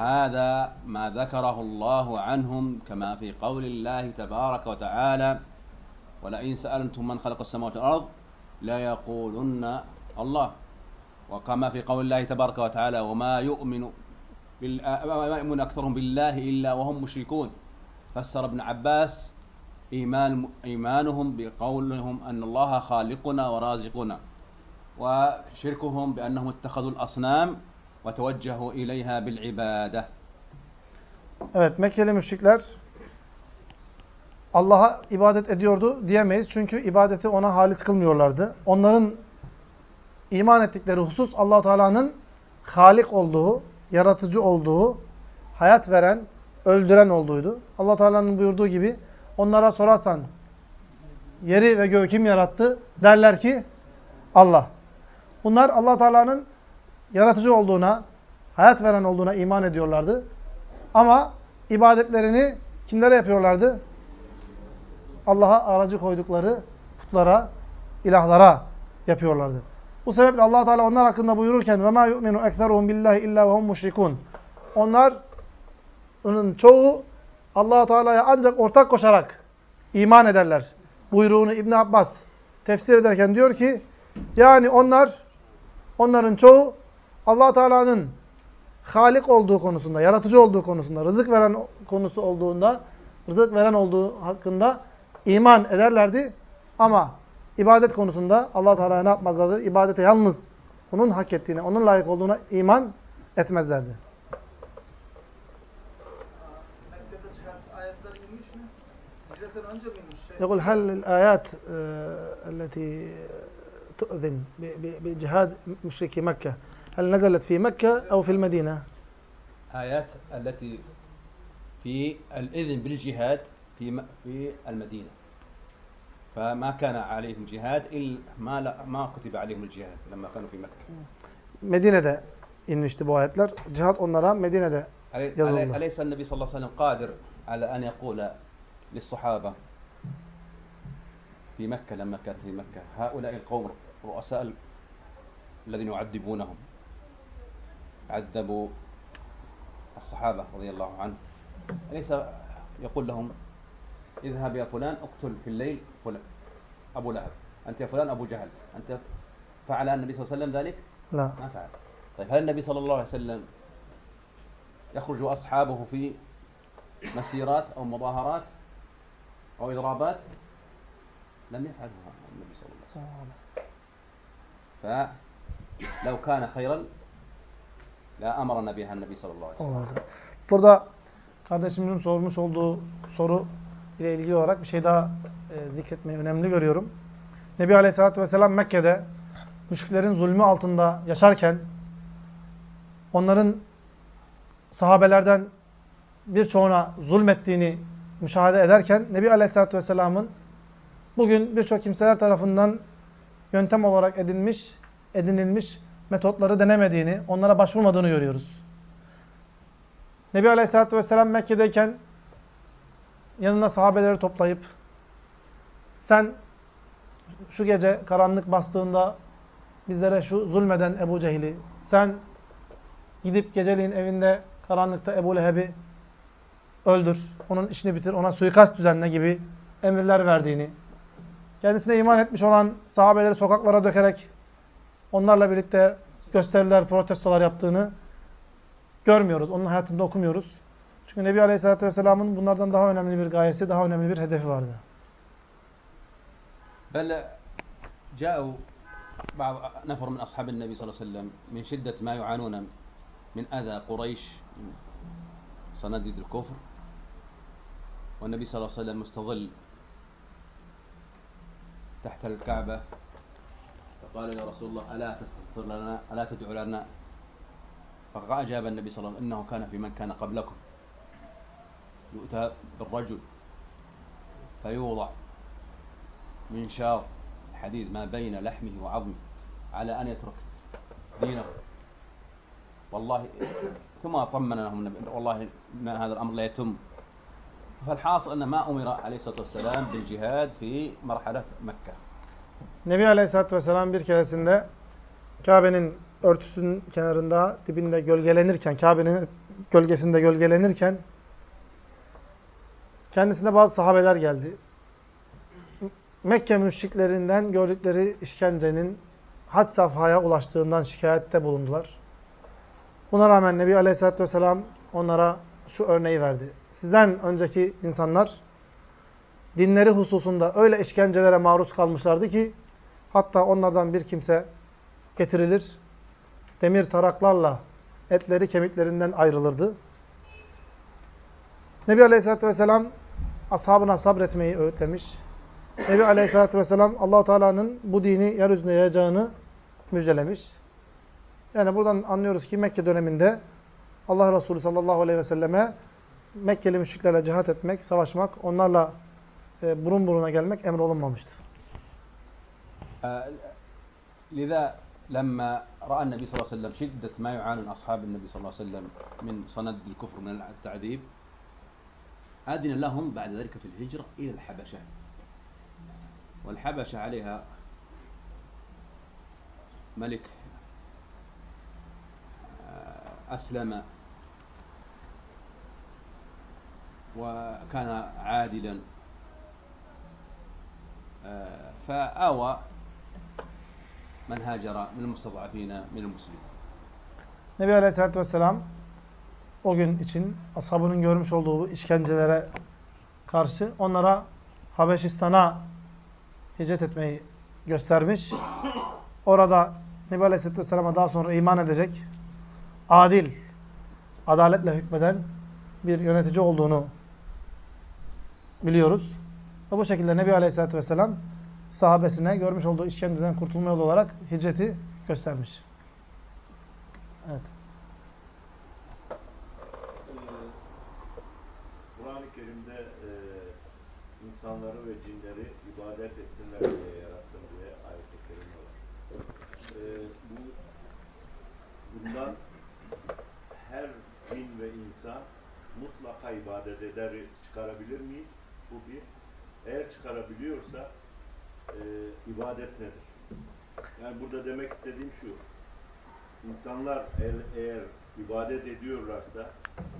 هذا ما ذكره الله عنهم كما في قول الله تبارك وتعالى ولئن سألتم من خلق السماوات والأرض لا يقولن الله. وكما في قول الله تبارك وتعالى وما يؤمن ما يؤمن أكثرهم بالله إلا وهم مشركون. فسر ابن عباس إيمان إيمانهم بقولهم أن الله خالقنا ورازقنا وشركهم بأنهم اتخذوا الأصنام ve teveccehu ileyha bil ibade. Evet Mekkeli müşrikler Allah'a ibadet ediyordu diyemeyiz. Çünkü ibadeti ona halis kılmıyorlardı. Onların iman ettikleri husus allah Teala'nın halik olduğu, yaratıcı olduğu, hayat veren, öldüren olduğuydu. allah Teala'nın buyurduğu gibi onlara sorarsan yeri ve göğü kim yarattı? Derler ki Allah. Bunlar allah Teala'nın yaratıcı olduğuna, hayat veren olduğuna iman ediyorlardı. Ama ibadetlerini kimlere yapıyorlardı? Allah'a aracı koydukları putlara, ilahlara yapıyorlardı. Bu sebeple Allah Teala onlar hakkında buyururken ve ma yu'minu ekseruhum billahi illa ve hum müşrikun. Onların çoğu Allah Teala'ya ancak ortak koşarak iman ederler. Buyruğunu İbn Abbas tefsir ederken diyor ki yani onlar onların çoğu Allah Teala'nın Halik olduğu konusunda, yaratıcı olduğu konusunda, rızık veren konusu olduğunda, rızık veren olduğu hakkında iman ederlerdi. Ama ibadet konusunda Allah Teala'ya ne yapmazlardı? İbadete yalnız onun hak ettiğine, onun layık olduğuna iman etmezlerdi. Mekke'de cihat ayetler inmiş mi? Hicretten önce mi inmiş? Şey, يقول هل الآيات آه، التي تؤذن ب- ب- بجهاد مشركي مكة هل نزلت في مكة أو في المدينة؟ آيات التي في الإذن بالجهاد في في المدينة فما كان عليهم جهاد إلا ما لا- ما كتب عليهم الجهاد لما كانوا في مكة Medine'de inmişti bu ayetler. Cihat onlara Medine'de يظل. ألي- أليس النبي صلى الله عليه وسلم قادر على أن يقول للصحابة في مكة لما كانت في مكة هؤلاء القوم رؤساء ال- الذين يعذبونهم عذبوا الصحابة رضي الله عنهم أليس يقول لهم اذهب يا فلان اقتل في الليل فلان أبو لهب. أنت يا فلان أبو جهل. أنت فعل النبي صلى الله عليه وسلم ذلك؟ la. ما فعل. طيب هل النبي صلى الله عليه وسلم يخرج أصحابه في مسيرات أو مظاهرات أو إضرابات؟ لم يفعله النبي صلى الله عليه وسلم. فلو كان خيرا La amarana biha nebi sallallahu aleyhi ve sellem. Burada kardeşimizin sormuş olduğu soru ile ilgili olarak bir şey daha e, zikretmeyi önemli görüyorum. Nebi Aleyhisselatü Vesselam Mekke'de müşriklerin zulmü altında yaşarken onların sahabelerden birçoğuna zulmettiğini müşahede ederken Nebi Aleyhisselatü Vesselam'ın bugün birçok kimseler tarafından yöntem olarak edinmiş, edinilmiş metotları denemediğini, onlara başvurmadığını görüyoruz. Nebi Aleyhisselatü Vesselam Mekke'deyken yanına sahabeleri toplayıp sen şu gece karanlık bastığında bizlere şu zulmeden Ebu Cehil'i, sen gidip geceliğin evinde karanlıkta Ebu Leheb'i öldür, onun işini bitir, ona suikast düzenle gibi emirler verdiğini, kendisine iman etmiş olan sahabeleri sokaklara dökerek onlarla birlikte gösteriler, protestolar yaptığını görmüyoruz. Onun hayatında okumuyoruz. Çünkü Nebi Aleyhisselatü Vesselam'ın bunlardan daha önemli bir gayesi, daha önemli bir hedefi vardı. بل جاءوا بعض نفر من أصحاب النبي صلى الله عليه وسلم من شدة ما يعانون من أذى قريش من صناديد الكفر والنبي صلى الله عليه وسلم مستظل تحت الكعبة فقال يا رسول الله ألا تستنصر لنا ألا تدعو لنا؟ فأجاب النبي صلى الله عليه وسلم إنه كان في من كان قبلكم. يؤتى بالرجل فيوضع منشار حديد ما بين لحمه وعظمه على أن يترك دينه. والله ثم طمن لهم النبي والله إن هذا الأمر لا يتم. فالحاصل أن ما أمر عليه الصلاة والسلام بالجهاد في مرحلة مكة. Nebi Aleyhisselatü Vesselam bir keresinde Kabe'nin örtüsünün kenarında, dibinde gölgelenirken, Kabe'nin gölgesinde gölgelenirken kendisine bazı sahabeler geldi. Mekke müşriklerinden gördükleri işkencenin had safhaya ulaştığından şikayette bulundular. Buna rağmen Nebi Aleyhisselatü Vesselam onlara şu örneği verdi. Sizden önceki insanlar dinleri hususunda öyle işkencelere maruz kalmışlardı ki hatta onlardan bir kimse getirilir, demir taraklarla etleri kemiklerinden ayrılırdı. Nebi Aleyhisselatü Vesselam ashabına sabretmeyi öğütlemiş. Nebi Aleyhisselatü Vesselam allah Teala'nın bu dini yeryüzünde yayacağını müjdelemiş. Yani buradan anlıyoruz ki Mekke döneminde Allah Resulü sallallahu aleyhi ve selleme Mekkeli müşriklerle cihat etmek, savaşmak, onlarla e, burun buruna gelmek emrolunmamıştı. آه، لذا لما رأى النبي صلى الله عليه وسلم شدة ما يعاني أصحاب النبي صلى الله عليه وسلم من صند الكفر من التعذيب أذن لهم بعد ذلك في الهجرة إلى الحبشة والحبشة عليها ملك أسلم وكان عادلا فآوى من هاجر من المستضعفين من المسلمين Nebi Aleyhisselatü Vesselam o gün için ashabının görmüş olduğu bu işkencelere karşı onlara Habeşistan'a hicret etmeyi göstermiş. Orada Nebi Aleyhisselatü Vesselam'a daha sonra iman edecek, adil, adaletle hükmeden bir yönetici olduğunu biliyoruz. Ve bu şekilde Nebi Aleyhisselatü Vesselam sahabesine görmüş olduğu işkenceden kurtulma yolu olarak hicreti göstermiş. Evet. Ee, Kur'an-ı Kerim'de e, insanları ve cinleri ibadet etsinler diye yarattım diye ayet-i kerime var. Ee, bu, bundan insan mutlaka ibadet eder çıkarabilir miyiz? Bu bir. Eğer çıkarabiliyorsa e, ibadet nedir? Yani burada demek istediğim şu. İnsanlar eğer, eğer ibadet ediyorlarsa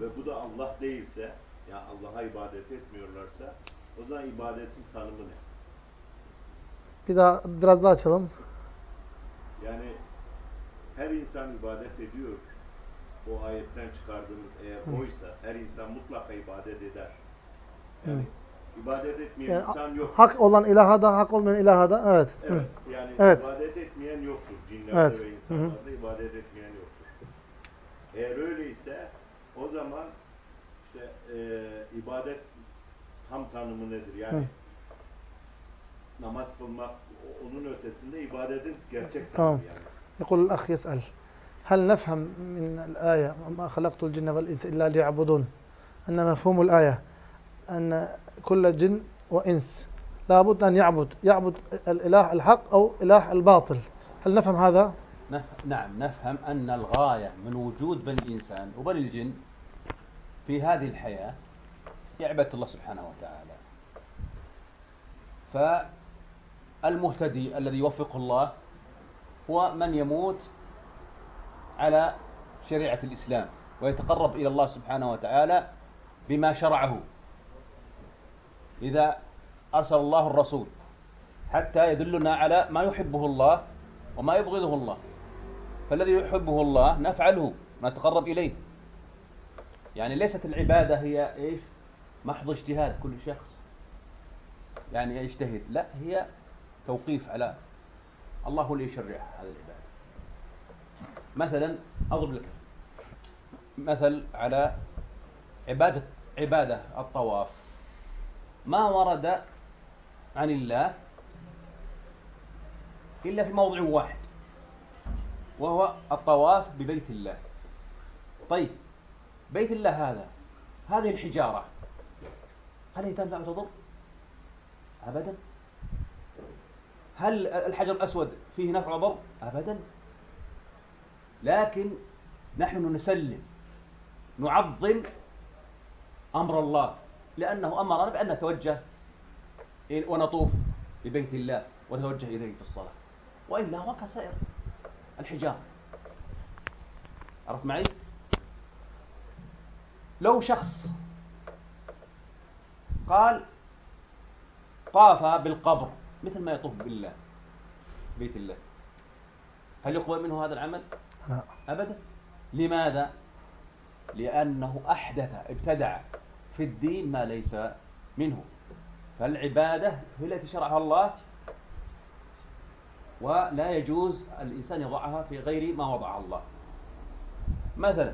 ve bu da Allah değilse, yani Allah'a ibadet etmiyorlarsa o zaman ibadetin tanımı ne? Bir daha biraz daha açalım. Yani her insan ibadet ediyor. O ayetten çıkardığımız eğer Hı. oysa her insan mutlaka ibadet eder. Yani ibadet etmeyen Yani insan yok. hak olan ilaha da hak olmayan ilaha da evet. Hı. Evet. Yani Evet. ibadet etmeyen yoktur. Cinlerde Evet. ve insanlarda ibadet etmeyen yoktur. Eğer öyleyse o zaman işte e, ibadet tam tanımı nedir? Yani Hı. namaz kılmak o- onun ötesinde ibadetin gerçek Tamam. tanımı yani. يقول الأخ يسأل هل نفهم من الآية وما خلقت الجن والإنس إلا ليعبدون أن مفهوم الآية أن كل جن وإنس. لابد أن يعبد يعبد الإله الحق أو إله الباطل. هل نفهم هذا؟ نف... نعم نفهم أن الغاية من وجود بني الإنسان وبني الجن في هذه الحياة هي عبادة الله سبحانه وتعالى. فالمهتدي الذي يوفقه الله هو من يموت على شريعة الإسلام ويتقرب إلى الله سبحانه وتعالى بما شرعه. إذا أرسل الله الرسول حتى يدلنا على ما يحبه الله وما يبغضه الله. فالذي يحبه الله نفعله نتقرب إليه. يعني ليست العبادة هي إيش؟ محض اجتهاد كل شخص. يعني يجتهد. لا هي توقيف على الله اللي يشرع هذه العبادة. مثلا أضرب لك مثل على عبادة عبادة الطواف. ما ورد عن الله إلا في موضع واحد وهو الطواف ببيت الله طيب بيت الله هذا هذه الحجارة هل هي تنفع وتضر؟ أبدا هل الحجر الأسود فيه نفع وضر؟ أبدا لكن نحن نسلم نعظم أمر الله لأنه أمرنا بأن نتوجه ونطوف ببيت الله ونتوجه إليه في الصلاة. وإلا هو كسائر. الحجارة عرفت معي؟ لو شخص قال طاف بالقبر مثل ما يطوف بالله بيت الله. هل يقبل منه هذا العمل؟ لا. أبدا. لماذا؟ لأنه أحدث ابتدع. في الدين ما ليس منه فالعبادة هي التي شرعها الله ولا يجوز الإنسان يضعها في غير ما وضعها الله مثلا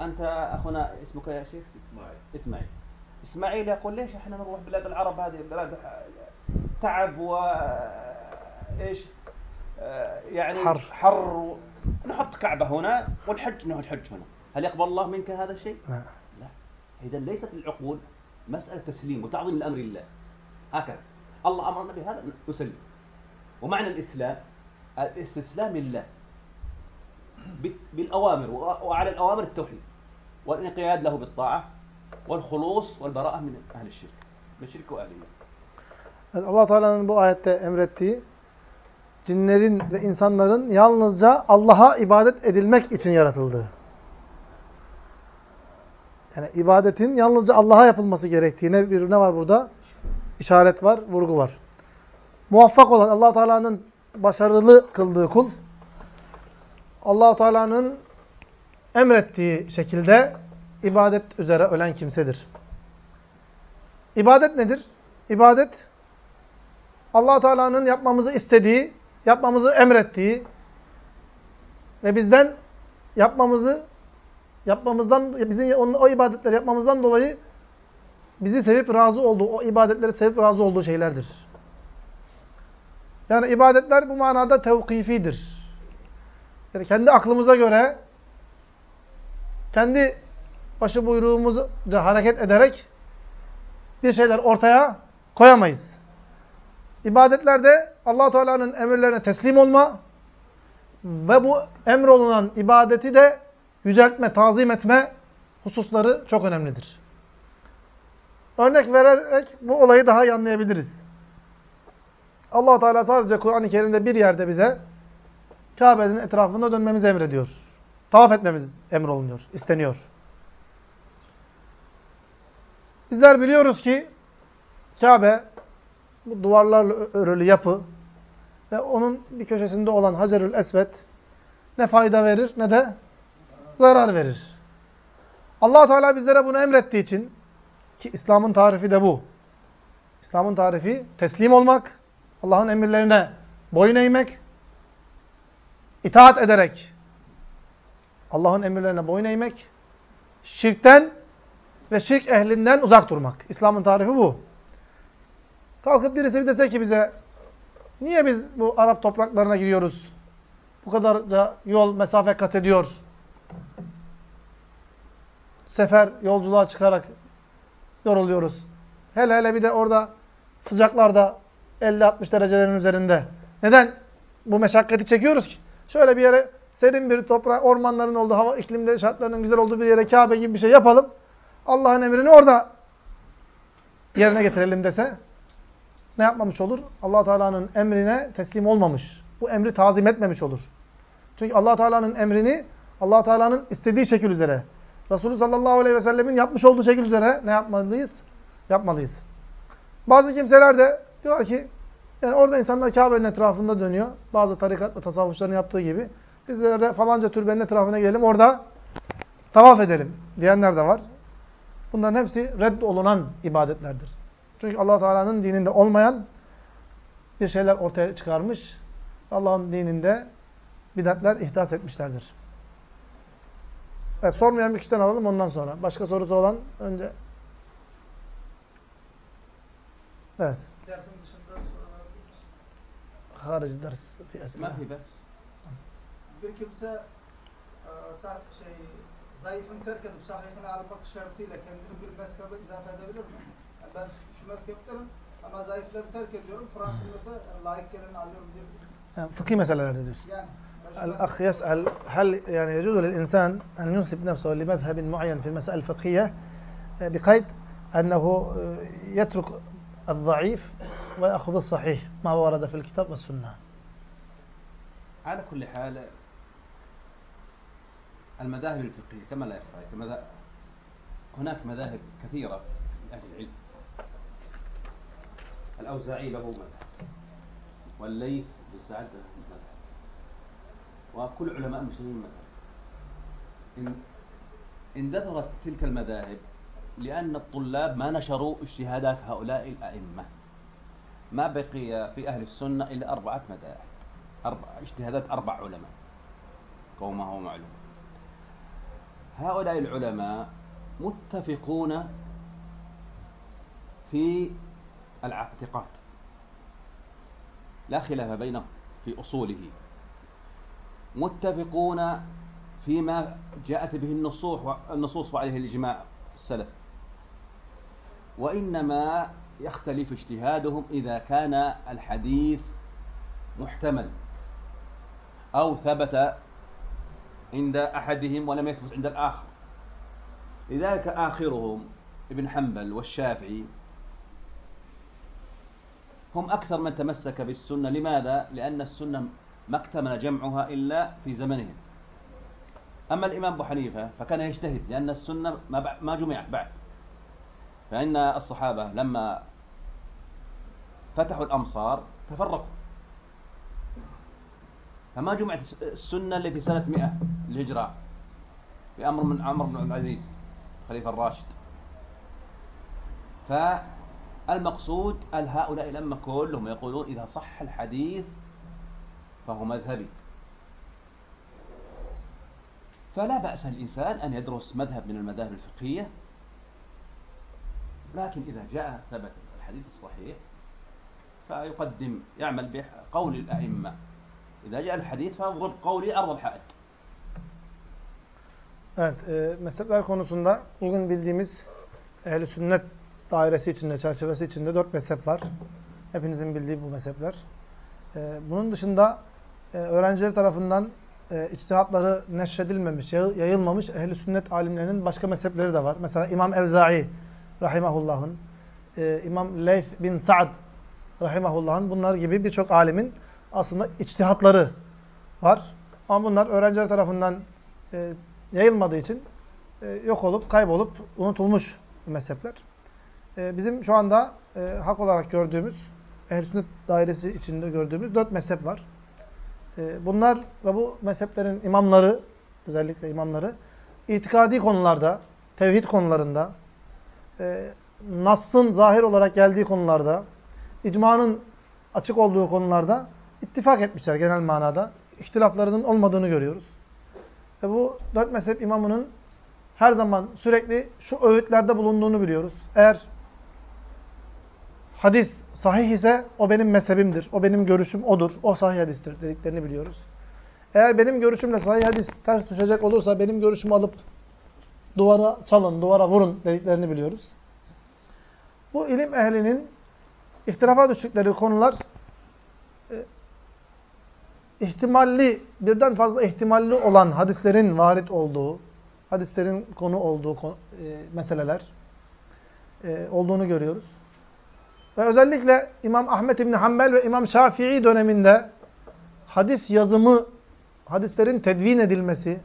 أنت أخونا اسمك يا شيخ İsmail. إسماعيل إسماعيل يقول ليش إحنا نروح بلاد العرب هذه بلاد تعب و إيش آه، يعني حر. حر. نحط كعبة هنا والحج نحج هنا هل يقبل الله منك هذا الشيء؟ لا. إذا ليست العقول مسألة تسليم وتعظيم لأمر الله هكذا. الله أمرنا بهذا نسلم. ومعنى الإسلام الاستسلام لله. بال- بالأوامر وعلى الأوامر التوحيد. والانقياد له بالطاعة والخلوص والبراءة من أهل الشرك. من الشرك وأهله Evet, allah Teala'nın bu ayette emrettiği cinlerin ve insanların yalnızca Allah'a ibadet edilmek için yaratıldığı. Yani ibadetin yalnızca Allah'a yapılması gerektiğine bir ne var burada? İşaret var, vurgu var. Muvaffak olan allah Teala'nın başarılı kıldığı kul, allah Teala'nın emrettiği şekilde ibadet üzere ölen kimsedir. İbadet nedir? İbadet allah Teala'nın yapmamızı istediği, yapmamızı emrettiği ve bizden yapmamızı yapmamızdan bizim o, ibadetleri yapmamızdan dolayı bizi sevip razı olduğu, o ibadetleri sevip razı olduğu şeylerdir. Yani ibadetler bu manada tevkifidir. Yani kendi aklımıza göre kendi başı buyruğumuzca hareket ederek bir şeyler ortaya koyamayız. İbadetlerde allah Teala'nın emirlerine teslim olma ve bu emrolunan ibadeti de yüceltme, tazim etme hususları çok önemlidir. Örnek vererek bu olayı daha iyi anlayabiliriz. allah Teala sadece Kur'an-ı Kerim'de bir yerde bize Kabe'nin etrafında dönmemizi emrediyor. Tavaf etmemiz emrolunuyor, isteniyor. Bizler biliyoruz ki Kabe bu duvarlarla örülü yapı ve onun bir köşesinde olan Hacerül Esved ne fayda verir ne de zarar verir. allah Teala bizlere bunu emrettiği için ki İslam'ın tarifi de bu. İslam'ın tarifi teslim olmak, Allah'ın emirlerine boyun eğmek, itaat ederek Allah'ın emirlerine boyun eğmek, şirkten ve şirk ehlinden uzak durmak. İslam'ın tarifi bu. Kalkıp birisi bir dese ki bize, niye biz bu Arap topraklarına giriyoruz? Bu kadar da yol, mesafe kat ediyor. Sefer, yolculuğa çıkarak yoruluyoruz. Hele hele bir de orada sıcaklarda 50-60 derecelerin üzerinde. Neden bu meşakkati çekiyoruz ki? Şöyle bir yere serin bir toprak, ormanların olduğu, hava iklimde şartlarının güzel olduğu bir yere Kabe gibi bir şey yapalım. Allah'ın emrini orada yerine getirelim dese ne yapmamış olur? allah Teala'nın emrine teslim olmamış. Bu emri tazim etmemiş olur. Çünkü allah Teala'nın emrini allah Teala'nın istediği şekil üzere, Resulü sallallahu aleyhi ve sellemin yapmış olduğu şekil üzere ne yapmalıyız? Yapmalıyız. Bazı kimseler de diyor ki, yani orada insanlar Kabe'nin etrafında dönüyor. Bazı tarikat ve tasavvufçuların yaptığı gibi. Bizler de falanca türbenin etrafına gelelim, orada tavaf edelim diyenler de var. Bunların hepsi reddolunan ibadetlerdir. Çünkü allah Teala'nın dininde olmayan bir şeyler ortaya çıkarmış. Allah'ın dininde bidatler ihdas etmişlerdir. Evet, sormayan bir kişiden alalım ondan sonra. Başka sorusu olan önce. Evet. Dersin dışında sorular alabilir misin? Harici ders. Mahvi bers. Bir kimse e, şey, zayıfın terk edip sahihini almak şartıyla kendini bir mezhebe izafe edebilir mi? Yani ben şu mezheptenim ama zayıfları terk ediyorum. Fransızlığı da e, layık geleni alıyorum diyebilir miyim? Yani fıkhi meselelerde diyorsun. Yani. الأخ يسأل هل يعني يجوز للإنسان أن ينسب نفسه لمذهب معين في المسائل الفقهية؟ بقيد أنه يترك الضعيف ويأخذ الصحيح ما ورد في الكتاب والسنة. على كل حال المذاهب الفقهية كما لا يخفى هناك مذاهب كثيرة لأهل العلم. الأوزاعي له مذهب والليث بن سعد وكل علماء المسلمين إن اندثرت تلك المذاهب لأن الطلاب ما نشروا اجتهادات هؤلاء الأئمة. ما بقي في أهل السنة إلا أربعة مذاهب. أربع اجتهادات أربع علماء. كما هو معلوم. هؤلاء العلماء متفقون في الاعتقاد. لا خلاف بينهم في أصوله. متفقون فيما جاءت به النصوص النصوص وعليه الإجماع السلف. وإنما يختلف اجتهادهم إذا كان الحديث محتمل أو ثبت عند أحدهم ولم يثبت عند الآخر. لذلك آخرهم ابن حنبل والشافعي هم أكثر من تمسك بالسنة. لماذا؟ لأن السنة ما اكتمل جمعها إلا في زمنهم. أما الإمام أبو حنيفة فكان يجتهد لأن السنة ما, جمعت بعد. فإن الصحابة لما فتحوا الأمصار تفرقوا. فما جمعت الس- السنة اللي في سنة 100 الهجرة بأمر من عمرو بن عبد العزيز الخليفة الراشد. فالمقصود هؤلاء الأئمة كلهم يقولون إذا صح الحديث فهو مذهبي فلا بأس الإنسان أن يدرس مذهب من المذاهب الفقهية لكن إذا جاء ثبت الحديث الصحيح فيقدم يعمل بقول الأئمة إذا جاء الحديث فاضرب قولي أرض الحائط Evet, e, mezhepler konusunda bugün bildiğimiz ehl sünnet dairesi içinde, çerçevesi içinde dört mezhep var. Hepinizin bildiği bu mezhepler. E, bunun dışında e, öğrenciler tarafından e, içtihatları neşredilmemiş, yayı- yayılmamış ehli sünnet alimlerinin başka mezhepleri de var. Mesela İmam Evza'i rahimahullah'ın, e, İmam Leyth bin Sa'd rahimahullah'ın bunlar gibi birçok alimin aslında içtihatları var. Ama bunlar öğrenciler tarafından e, yayılmadığı için e, yok olup, kaybolup, unutulmuş mezhepler. Bizim şu anda hak olarak gördüğümüz, ehl sünnet dairesi içinde gördüğümüz dört mezhep var. E, bunlar ve bu mezheplerin imamları, özellikle imamları, itikadi konularda, tevhid konularında, e, Nass'ın zahir olarak geldiği konularda, icmanın açık olduğu konularda ittifak etmişler genel manada. İhtilaflarının olmadığını görüyoruz. Ve bu dört mezhep imamının her zaman sürekli şu öğütlerde bulunduğunu biliyoruz. Eğer hadis sahih ise o benim mezhebimdir, o benim görüşüm odur, o sahih hadistir dediklerini biliyoruz. Eğer benim görüşümle sahih hadis ters düşecek olursa benim görüşümü alıp duvara çalın, duvara vurun dediklerini biliyoruz. Bu ilim ehlinin ihtirafa düştükleri konular e, ihtimalli, birden fazla ihtimalli olan hadislerin varit olduğu, hadislerin konu olduğu e, meseleler e, olduğunu görüyoruz. Ve özellikle İmam Ahmet İbni Hanbel ve İmam Şafii döneminde hadis yazımı, hadislerin tedvin edilmesi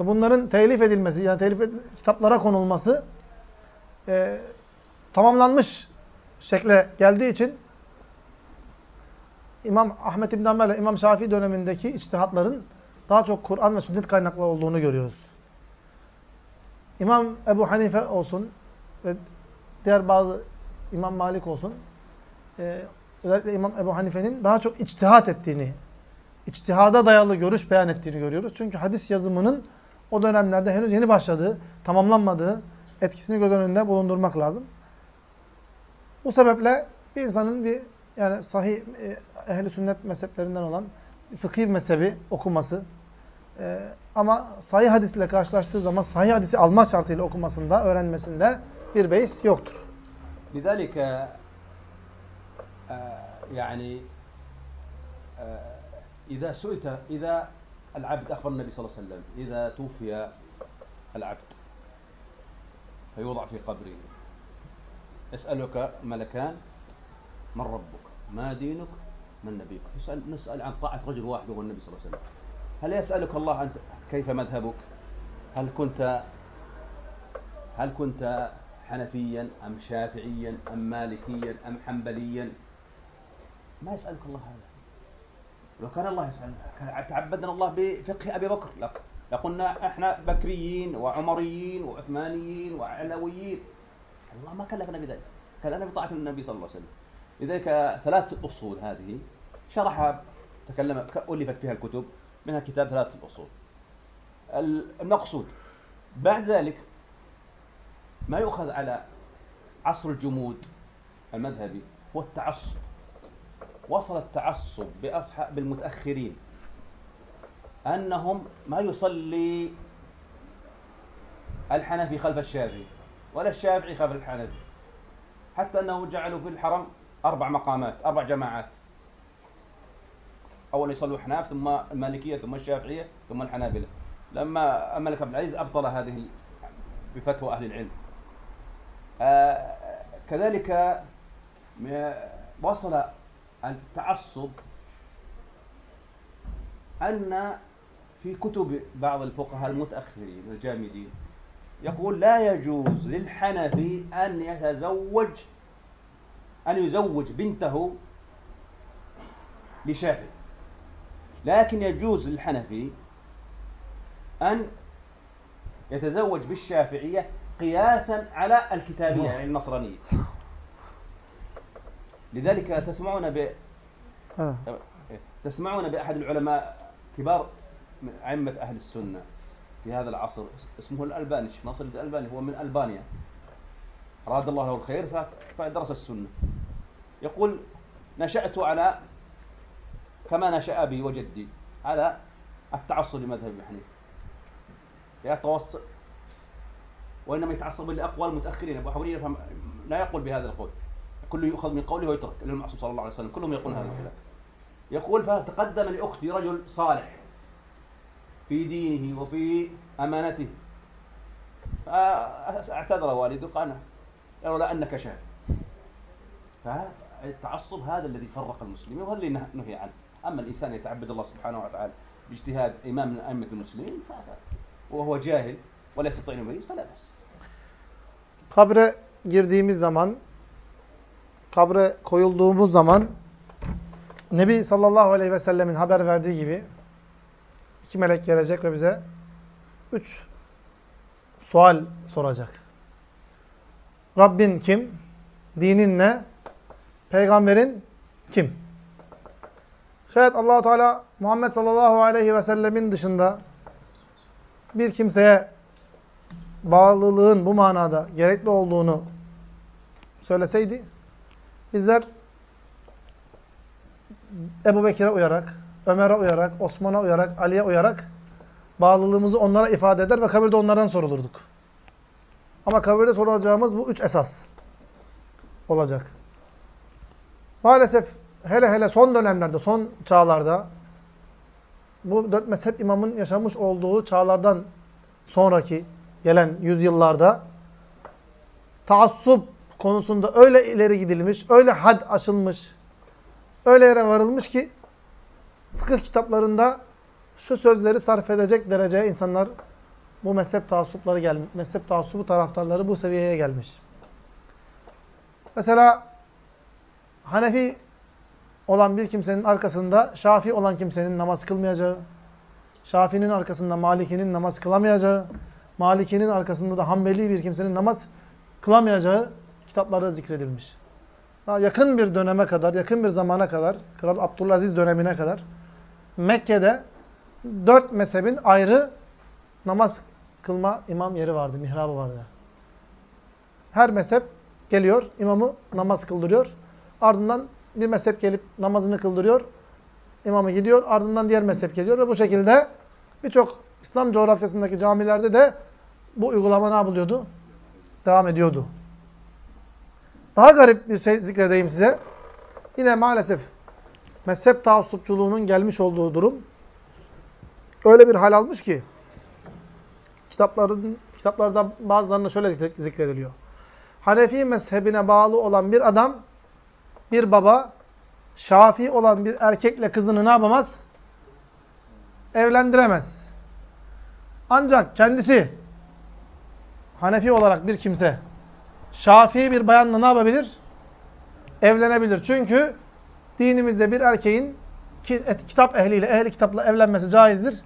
ve bunların telif edilmesi, yani telif kitaplara konulması e, tamamlanmış şekle geldiği için İmam Ahmet İbn Hanbel ve İmam Şafii dönemindeki içtihatların daha çok Kur'an ve sünnet kaynaklı olduğunu görüyoruz. İmam Ebu Hanife olsun ve diğer bazı İmam Malik olsun, e, özellikle İmam Ebu Hanife'nin daha çok içtihat ettiğini, içtihada dayalı görüş beyan ettiğini görüyoruz. Çünkü hadis yazımının o dönemlerde henüz yeni başladığı, tamamlanmadığı etkisini göz önünde bulundurmak lazım. Bu sebeple bir insanın bir yani sahih e, ehli sünnet mezheplerinden olan fıkıh mezhebi okuması e, ama sahih hadisle karşılaştığı zaman sahih hadisi alma şartıyla okumasında, öğrenmesinde bir beis yoktur. لذلك يعني إذا سئلت إذا العبد أخبر النبي صلى الله عليه وسلم إذا توفي العبد فيوضع في قبره. يسألك ملكان من ربك؟ ما دينك؟ من نبيك؟ يسأل نسأل عن طاعة رجل واحد وهو النبي صلى الله عليه وسلم. هل يسألك الله أنت كيف مذهبك؟ هل كنت هل كنت حنفيا أم شافعيا أم مالكيا أم حنبليا؟ ما يسألك الله هذا. لو كان الله يسأل تعبدنا الله بفقه أبي بكر لقلنا إحنا بكريين وعمريين وعثمانيين وعلويين. الله ما كلفنا بذلك. كلفنا بطاعة النبي صلى الله عليه وسلم. لذلك ثلاث الأصول هذه شرحها تكلم ألفت فيها الكتب منها كتاب ثلاث الأصول المقصود بعد ذلك ما يؤخذ على عصر الجمود المذهبي هو التعصب. وصل التعصب بأصحاب بالمتأخرين أنهم ما يصلي الحنفي خلف الشافعي ولا الشافعي خلف الحنفي. حتى أنه جعلوا في الحرم أربع مقامات أربع جماعات. أول يصلوا حناف ثم المالكية ثم الشافعية ثم الحنابلة. لما الملك عبد العزيز أبطل هذه بفتوى أهل العلم. كذلك وصل التعصب أن في كتب بعض الفقهاء المتأخرين الجامدين يقول لا يجوز للحنفي أن يتزوج أن يزوج بنته لشافعي. لكن يجوز للحنفي أن يتزوج بالشافعية قياسا على الكتابية يعني النصرانية. لذلك تسمعون ب آه. تسمعون بأحد العلماء كبار من أئمة أهل السنة في هذا العصر اسمه الألباني الشيخ ناصر الألباني هو من ألبانيا. أراد الله له الخير فدرس السنة. يقول نشأت على كما نشأ أبي وجدي على التعصب لمذهب ابن حنيفة وإنما يتعصب لأقوال المتأخرين أبو حنيفة لا يقول بهذا القول. كله يؤخذ من قوله ويترك. المعصوم صلى الله عليه وسلم. كلهم يقولون هذا الكلام. يقول فتقدم لأختي رجل صالح في دينه وفي أمانته. فاعتذر والده قال لولا أنك شاهد. فالتعصب هذا الذي فرق المسلمين وهذا اللي نهي عنه. أما الإنسان يتعبد الله سبحانه وتعالى باجتهاد إمام من أئمة المسلمين وهو جاهل. ولا يستطيع أن يميز فلا بأس Kabre girdiğimiz zaman, kabre koyulduğumuz zaman Nebi sallallahu aleyhi ve sellemin haber verdiği gibi iki melek gelecek ve bize üç sual soracak. Rabbin kim? Dinin ne? Peygamberin kim? Şayet Allahu Teala Muhammed sallallahu aleyhi ve sellemin dışında bir kimseye bağlılığın bu manada gerekli olduğunu söyleseydi bizler Ebu Bekir'e uyarak, Ömer'e uyarak, Osman'a uyarak, Ali'ye uyarak bağlılığımızı onlara ifade eder ve kabirde onlardan sorulurduk. Ama kabirde sorulacağımız bu üç esas olacak. Maalesef hele hele son dönemlerde, son çağlarda bu dört mezhep imamın yaşamış olduğu çağlardan sonraki gelen yüzyıllarda taassup konusunda öyle ileri gidilmiş, öyle had aşılmış, öyle yere varılmış ki fıkıh kitaplarında şu sözleri sarf edecek dereceye insanlar bu mezhep taassupları gelmiş. Mezhep taassubu taraftarları bu seviyeye gelmiş. Mesela Hanefi olan bir kimsenin arkasında Şafi olan kimsenin namaz kılmayacağı, Şafi'nin arkasında Maliki'nin namaz kılamayacağı, Maliki'nin arkasında da Hanbeli bir kimsenin namaz kılamayacağı kitaplarda zikredilmiş. Daha yakın bir döneme kadar, yakın bir zamana kadar, Kral Abdülaziz dönemine kadar Mekke'de dört mezhebin ayrı namaz kılma imam yeri vardı, mihrabı vardı. Her mezhep geliyor, imamı namaz kıldırıyor. Ardından bir mezhep gelip namazını kıldırıyor. İmamı gidiyor, ardından diğer mezhep geliyor ve bu şekilde birçok İslam coğrafyasındaki camilerde de bu uygulama ne yapılıyordu? Devam ediyordu. Daha garip bir şey zikredeyim size. Yine maalesef mezhep taassupçuluğunun gelmiş olduğu durum öyle bir hal almış ki kitapların kitaplarda bazılarında şöyle zikrediliyor. Hanefi mezhebine bağlı olan bir adam, bir baba, Şafii olan bir erkekle kızını ne yapamaz? Evlendiremez. Ancak kendisi Hanefi olarak bir kimse Şafii bir bayanla ne yapabilir? Evlenebilir. Çünkü dinimizde bir erkeğin kitap ehliyle, ehli kitapla evlenmesi caizdir.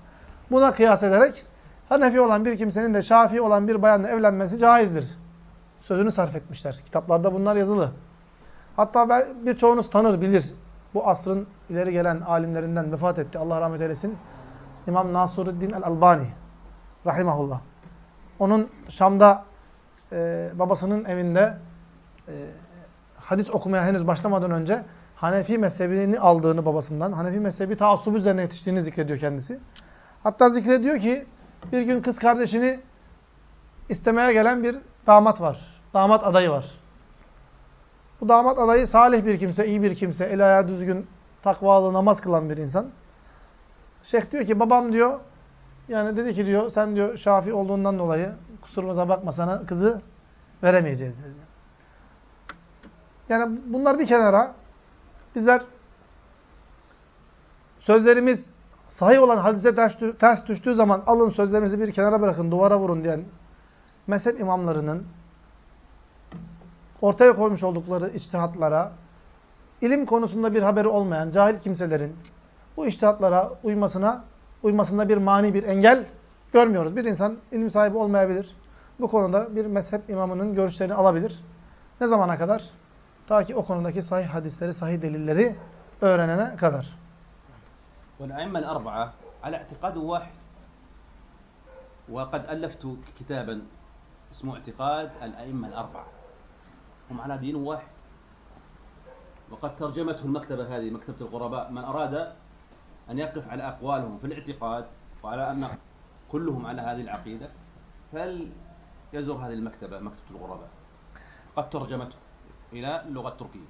Buna kıyas ederek Hanefi olan bir kimsenin de Şafii olan bir bayanla evlenmesi caizdir. Sözünü sarf etmişler. Kitaplarda bunlar yazılı. Hatta birçoğunuz tanır, bilir. Bu asrın ileri gelen alimlerinden vefat etti. Allah rahmet eylesin. İmam Nasuruddin el-Albani. Rahimahullah. Onun Şam'da e, babasının evinde e, hadis okumaya henüz başlamadan önce Hanefi mezhebini aldığını babasından, Hanefi mezhebi taassubu üzerine yetiştiğini zikrediyor kendisi. Hatta zikrediyor ki bir gün kız kardeşini istemeye gelen bir damat var. Damat adayı var. Bu damat adayı salih bir kimse, iyi bir kimse, el ayağı düzgün, takvalı, namaz kılan bir insan. Şeyh diyor ki babam diyor, yani dedi ki diyor sen diyor Şafi olduğundan dolayı kusurumuza bakma sana kızı veremeyeceğiz dedi. Yani bunlar bir kenara bizler sözlerimiz sahih olan hadise ters düştüğü zaman alın sözlerimizi bir kenara bırakın, duvara vurun diyen mezhep imamlarının ortaya koymuş oldukları içtihatlara, ilim konusunda bir haberi olmayan cahil kimselerin bu içtihatlara uymasına, uymasında bir mani, bir engel görmüyoruz. Bir insan ilim sahibi olmayabilir. Bu konuda bir mezhep imamının görüşlerini alabilir. Ne zamana kadar? Ta ki o konudaki sahih hadisleri, sahih delilleri öğrenene kadar. والأئمة الأربعة على اعتقاد واحد وقد ألفت كتابا اسمه اعتقاد الأئمة الأربعة هم على دين واحد وقد ترجمته المكتبة هذه مكتبة الغرباء من أراد أن يقف على أقوالهم في الاعتقاد وعلى أن كلهم على هذه العقيدة فليزور هذه المكتبة مكتبة الغرباء قد ترجمته إلى اللغة التركية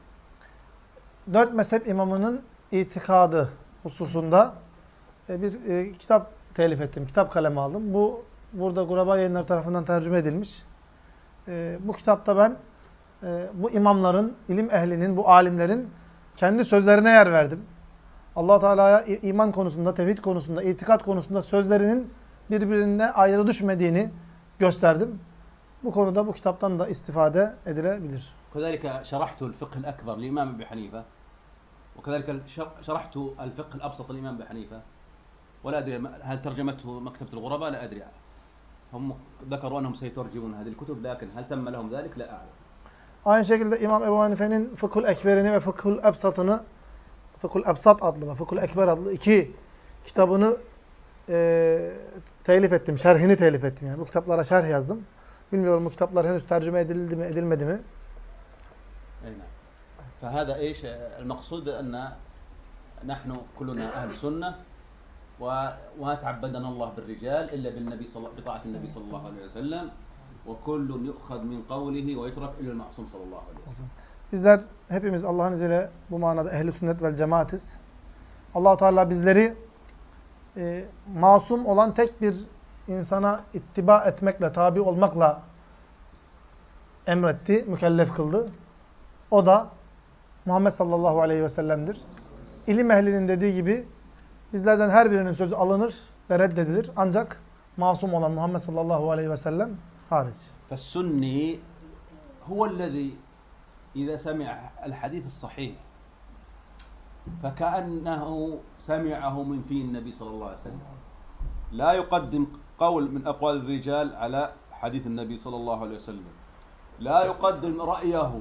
Dört mezhep imamının itikadı hususunda e, bir e, kitap telif ettim. Kitap kalemi aldım. Bu burada Guraba Yayınları tarafından tercüme edilmiş. Ee, bu kitapta ben e, bu imamların, ilim ehlinin, bu alimlerin kendi sözlerine yer verdim. allah Teala'ya iman konusunda, tevhid konusunda, itikat konusunda sözlerinin birbirine ayrı düşmediğini gösterdim. Bu konuda bu kitaptan da istifade edilebilir. كذلك شرحت الفقه الأكبر للإمام أبي حنيفة وكذلك شرحت الفقه الأبسط للإمام أبي حنيفة ولا أدري هل ترجمته مكتبة الغرباء لا أدري هم ذكروا أنهم سيترجمون هذه الكتب لكن هل تم لهم ذلك لا أعلم Aynı şekilde İmam Ebu Hanife'nin Fıkhul Ekber'ini ve Fıkhul Ebsat'ını Fıkhul Ebsat adlı ve Fıkhul Ekber adlı iki kitabını e, telif ettim. Şerhini telif ettim. Yani bu kitaplara şerh yazdım. Bilmiyorum bu kitaplar henüz tercüme edildi mi, edilmedi mi? نعم فهذا إيش المقصود ان نحن كلنا أهل سنه وما تعبدنا الله بالرجال الا بالنبي صلى بطاعه النبي صلى الله عليه وسلم وكل يؤخذ من قوله ويترك الا المعصوم صلى الله عليه وسلم. Bizler hepimiz Allah'ın izniyle bu manada ehli sünnet vel cemaatiz. Allahu Teala bizleri e, masum olan tek bir insana ittiba etmekle, tabi olmakla emretti, mükellef kıldı. O da Muhammed sallallahu aleyhi ve sellem'dir. İlim ehlinin dediği gibi bizlerden her birinin sözü alınır ve reddedilir. Ancak masum olan Muhammed sallallahu aleyhi ve sellem hariç. فالسني هو الذي إذا سمع الحديث الصحيح فكأنه سمعه من في النبي صلى الله عليه وسلم. لا يقدم قول من أقوال الرجال على حديث النبي صلى الله عليه وسلم. لا يقدم رأيه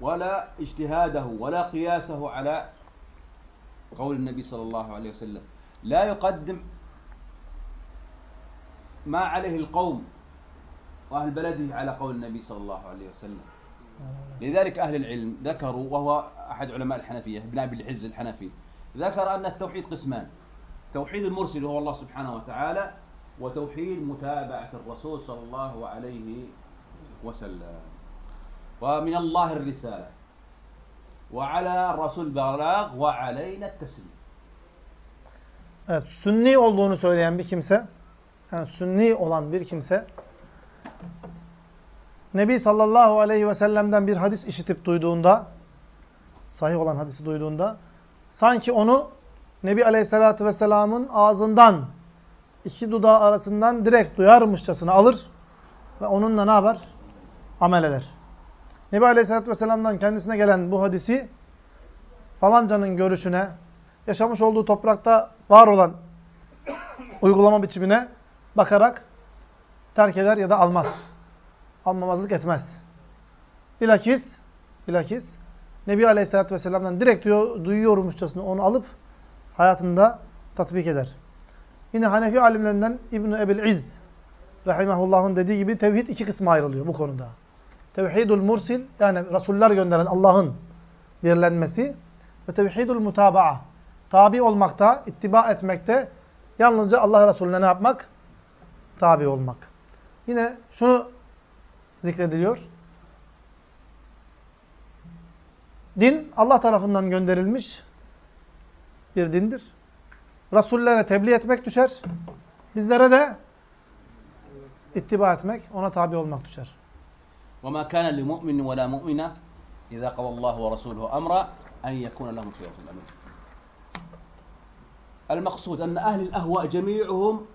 ولا اجتهاده ولا قياسه على قول النبي صلى الله عليه وسلم. لا يقدم ما عليه القوم وأهل بلده على قول النبي صلى الله عليه وسلم. لذلك أهل العلم ذكروا وهو أحد علماء الحنفية ابن أبي العز الحنفي ذكر أن التوحيد قسمان. توحيد المرسل هو الله سبحانه وتعالى وتوحيد متابعة الرسول صلى الله عليه وسلم. ومن الله الرسالة. وعلى الرسول البلاغ وعلينا التسليم. Evet, sünni olduğunu söyleyen bir kimse, yani sünni olan bir kimse, Nebi sallallahu aleyhi ve sellem'den bir hadis işitip duyduğunda, sahih olan hadisi duyduğunda, sanki onu Nebi aleyhissalatü vesselamın ağzından, iki dudağı arasından direkt duyarmışçasına alır ve onunla ne yapar? Amel eder. Nebi aleyhissalatü vesselam'dan kendisine gelen bu hadisi falancanın görüşüne, yaşamış olduğu toprakta var olan uygulama biçimine bakarak terk eder ya da almaz. Almamazlık etmez. Bilakis, bilakis Nebi Aleyhisselatü Vesselam'dan direkt duyuyor, duyuyormuşçasına onu alıp hayatında tatbik eder. Yine Hanefi alimlerinden İbn-i Ebil İz Rahimahullah'ın dediği gibi tevhid iki kısma ayrılıyor bu konuda. Tevhidul mursil yani Resuller gönderen Allah'ın birlenmesi ve tevhidul mutaba'a tabi olmakta, ittiba etmekte yalnızca Allah Resulüne ne yapmak? Tabi olmak. Yine şunu zikrediliyor. Din Allah tarafından gönderilmiş bir dindir. Resullere tebliğ etmek düşer. Bizlere de ittiba etmek, ona tabi olmak düşer. وما كان لمؤمن ولا مؤمنة إذا قضى الله ورسوله أمرا أن يكون لهم خيرة الأمر المقصود أن أهل الأهواء جميعهم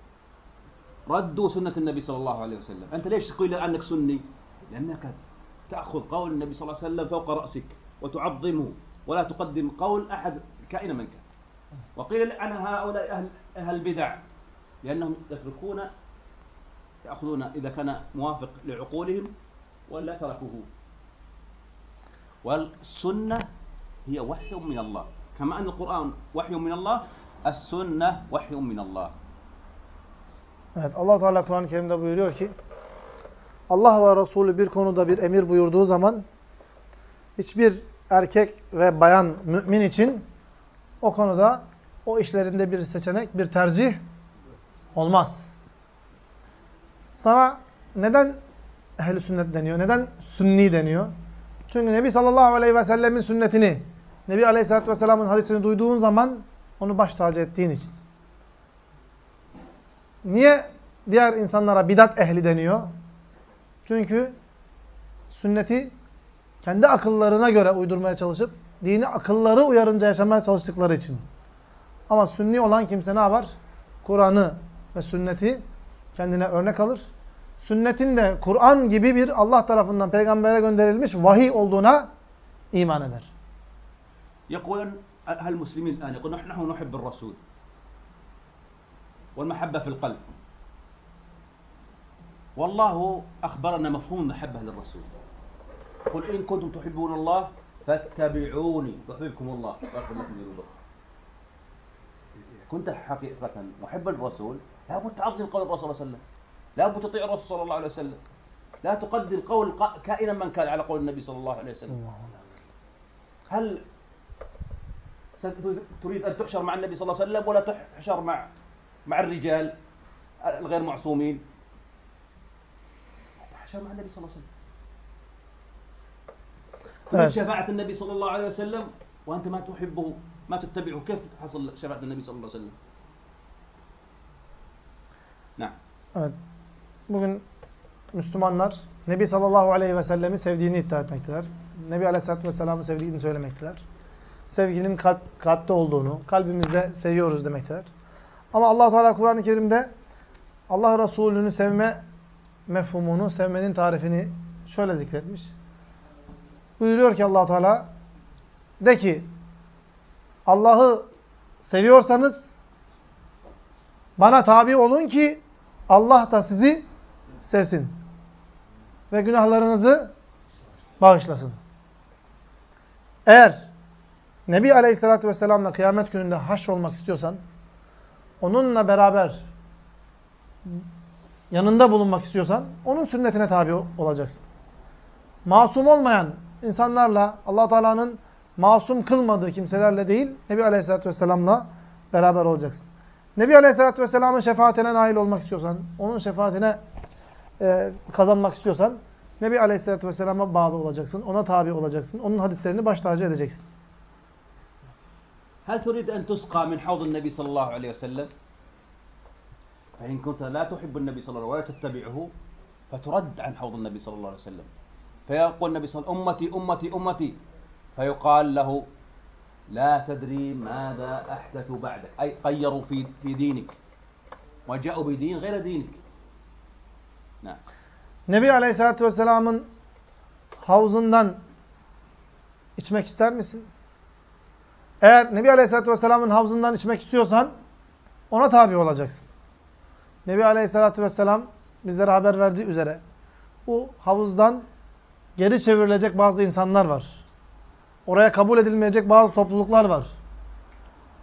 ردوا سنة النبي صلى الله عليه وسلم أنت ليش تقول عنك سني لأنك تأخذ قول النبي صلى الله عليه وسلم فوق رأسك وتعظمه ولا تقدم قول أحد كائنا من كان وقيل عن هؤلاء أهل, أهل البدع لأنهم يتركون يأخذون إذا كان موافق لعقولهم ولا تركوه. والسنة هي وحي من الله. كما أن القرآن وحي من الله السنة وحي من الله. Evet Allah Teala Kur'an-ı Kerim'de buyuruyor ki Allah ve Resulü bir konuda bir emir buyurduğu zaman hiçbir erkek ve bayan mümin için o konuda o işlerinde bir seçenek, bir tercih olmaz. Sana neden ehl sünnet deniyor? Neden sünni deniyor? Çünkü Nebi sallallahu aleyhi ve sellemin sünnetini, Nebi aleyhissalatü vesselamın hadisini duyduğun zaman onu baş tacı ettiğin için. Niye diğer insanlara bidat ehli deniyor? Çünkü sünneti kendi akıllarına göre uydurmaya çalışıp dini akılları uyarınca yaşamaya çalıştıkları için. Ama sünni olan kimse ne yapar? Kur'an'ı ve sünneti kendine örnek alır. Sünnetin de Kur'an gibi bir Allah tarafından peygambere gönderilmiş vahiy olduğuna iman eder. يقول هالمسلمين الآن يقول نحن نحب الرسول والمحبة في القلب والله أخبرنا مفهوم المحبة للرسول. قل إن كنتم تحبون الله فاتبعوني. يحببكم الله. ويغفر لكم ذنوبكم كنت حقيقة محبا للرسول لابد تعظم قول الرسول صلى الله عليه وسلم. لابد تطيع الرسول صلى الله عليه وسلم. لا تقدر قول كائنا من كان على قول النبي صلى الله عليه وسلم. هل تريد أن تحشر مع النبي صلى الله عليه وسلم ولا تحشر مع مع الرجال الغير معصومين؟ تحشر مع النبي صلى الله عليه وسلم تريد Evet. شفاعة النبي صلى الله عليه وسلم وأنت ما تحبه ما تتبعه كيف تحصل شفاعة النبي صلى الله عليه وسلم نعم Evet. Bugün Müslümanlar Nebi sallallahu aleyhi ve sellemi sevdiğini iddia etmektedir. Nebi aleyhissalatü vesselam'ı sevdiğini söylemektedir. Sevginin kalp, kalpte olduğunu, kalbimizde seviyoruz demektedir. Ama allah Teala Kur'an-ı Kerim'de Allah Resulü'nü sevme mefhumunu, sevmenin tarifini şöyle zikretmiş. Buyuruyor ki allah Teala de ki Allah'ı seviyorsanız bana tabi olun ki Allah da sizi sevsin. Ve günahlarınızı bağışlasın. Eğer Nebi Aleyhisselatü Vesselam'la kıyamet gününde haşr olmak istiyorsan, onunla beraber yanında bulunmak istiyorsan, onun sünnetine tabi olacaksın. Masum olmayan insanlarla, allah Teala'nın masum kılmadığı kimselerle değil, Nebi Aleyhisselatü Vesselam'la beraber olacaksın. Nebi Aleyhisselatü Vesselam'ın şefaatine nail olmak istiyorsan, onun şefaatine e, kazanmak istiyorsan, Nebi Aleyhisselatü Vesselam'a bağlı olacaksın, ona tabi olacaksın, onun hadislerini baş tacı edeceksin. هل تريد أن تسقى من حوض النبي صلى الله عليه وسلم فإن كنت لا تحب النبي صلى الله عليه وسلم ولا تتبعه فترد عن حوض النبي صلى الله عليه وسلم فيقول النبي صلى الله عليه وسلم أمتي أمتي أمتي فيقال له لا تدري ماذا أحدثوا بعدك أي غيروا في في دينك وجاءوا بدين غير دينك نعم Nebi Aleyhisselatü Vesselam'ın havuzundan içmek ister misin? Eğer Nebi Aleyhisselatü Vesselam'ın havuzundan içmek istiyorsan ona tabi olacaksın. Nebi Aleyhisselatü Vesselam bizlere haber verdiği üzere bu havuzdan geri çevrilecek bazı insanlar var. Oraya kabul edilmeyecek bazı topluluklar var.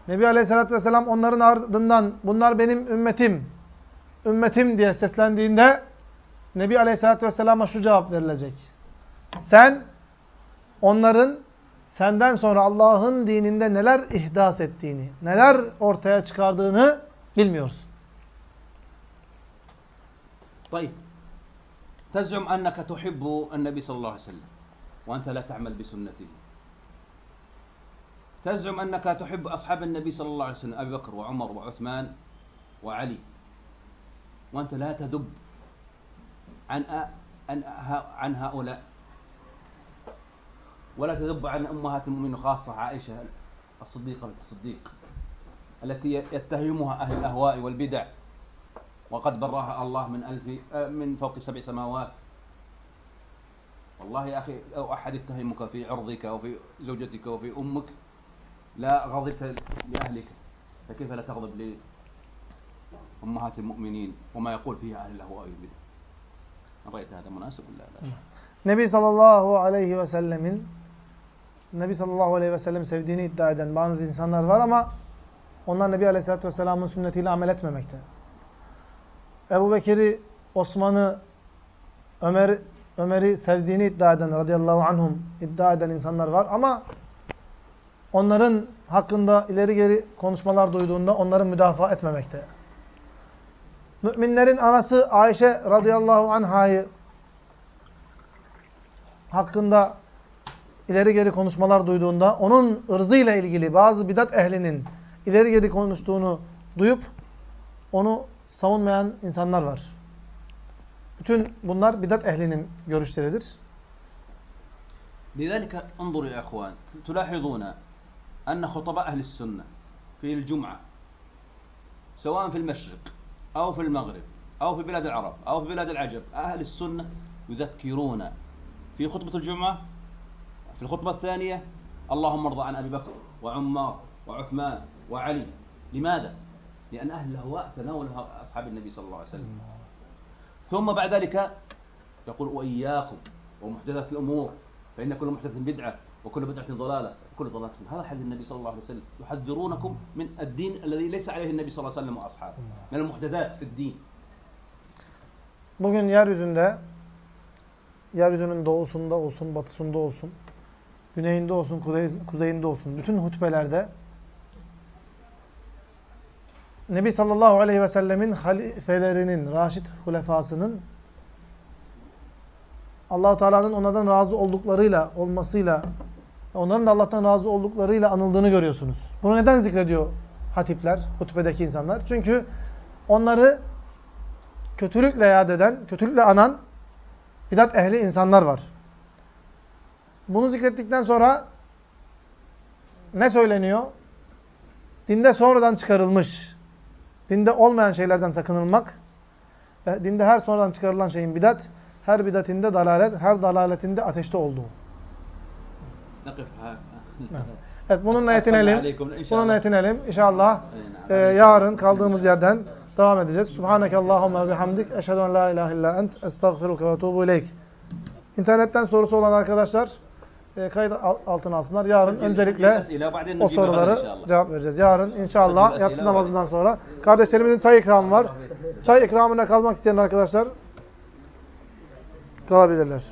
Nebi Aleyhisselatü Vesselam onların ardından bunlar benim ümmetim, ümmetim diye seslendiğinde Nebi Aleyhisselatü Vesselam'a şu cevap verilecek. Sen onların senden sonra Allah'ın dininde neler ihdas ettiğini, neler ortaya çıkardığını bilmiyorsun. طيب. تزعم أنك تحب النبي صلى الله عليه وسلم وأنت لا تعمل بسنته. تزعم أنك تحب أصحاب النبي صلى الله عليه وسلم أبي بكر وعمر وعثمان وعلي وأنت لا تدب عن عن هؤلاء ولا تدب عن أمهات المؤمنين خاصة عائشة الصديقة الصديق التي يتهمها أهل الأهواء والبدع. وقد براها الله من ألف آه، من فوق سبع سماوات والله يا أخي لو أحد يتهمك في عرضك أو في زوجتك أو في أمك لا غضبت لأهلك فكيف لا تغضب لأمهات المؤمنين وما يقول فيها أهل الأهواء والبدع رأيت هذا مناسب ولا لا؟ Nebi sallallahu aleyhi ve sellemin Nebi sallallahu aleyhi ve sellem sevdiğini iddia eden bazı insanlar var ama onlar Nebi aleyhissalatü vesselamın sünnetiyle amel etmemekte. Ebu Bekir'i, Osman'ı, Ömer, Ömer'i sevdiğini iddia eden, radıyallahu anhum iddia eden insanlar var ama onların hakkında ileri geri konuşmalar duyduğunda onları müdafaa etmemekte. Müminlerin anası Ayşe radıyallahu anhayı hakkında ileri geri konuşmalar duyduğunda onun ırzıyla ilgili bazı bidat ehlinin ileri geri konuştuğunu duyup onu savunmayan insanlar var. Bütün bunlar bidat ehlinin görüşleridir. لذلك انظروا يا إخوان تلاحظون أن خطباء أهل السنة في الجمعة سواء في المشرق أو في المغرب أو في بلاد العرب أو في بلاد العجم أهل السنة يذكرون في خطبة الجمعة في الخطبة الثانية اللهم ارضى عن أبي بكر وعمار وعثمان وعلي لماذا؟ لأن أهل الاهواء تناولوا أصحاب النبي صلى الله عليه وسلم. ثم بعد ذلك يقول وإياكم ومحدثات الأمور فإن كل محدث بدعة وكل بدعة ضلالة وكل النار. هذا حديث النبي صلى الله عليه وسلم. يحذرونكم من الدين الذي ليس عليه النبي صلى الله عليه وسلم وأصحابه من المحدثات في الدين. Bugün yeryüzünde, yeryüzünün doğusunda olsun, batısında olsun, güneyinde olsun, kuzey- kuzeyinde olsun, bütün hutbelerde Nebi sallallahu aleyhi ve sellemin halifelerinin, raşid hulefasının allah Teala'nın onlardan razı olduklarıyla, olmasıyla, onların da Allah'tan razı olduklarıyla anıldığını görüyorsunuz. Bunu neden zikrediyor hatipler, hutbedeki insanlar? Çünkü onları kötülükle yad eden, kötülükle anan bidat ehli insanlar var. Bunu zikrettikten sonra ne söyleniyor? Dinde sonradan çıkarılmış, Dinde olmayan şeylerden sakınılmak, e, dinde her sonradan çıkarılan şeyin bidat, her bidatinde dalalet, her dalaletinde ateşte olduğu. evet, bununla yetinelim. Bununla yetinelim. İnşallah e, yarın kaldığımız yerden devam edeceğiz. Subhaneke Allahümme bihamdik. Eşhedü en la ilahe illa ent. Estağfiruke ve tuğbu ileyk. İnternetten sorusu olan arkadaşlar e, kayıt altına alsınlar. Yarın öncelikle o soruları cevap vereceğiz. Yarın inşallah yatsı namazından sonra. Kardeşlerimizin çay ikramı var. Çay ikramına kalmak isteyen arkadaşlar kalabilirler.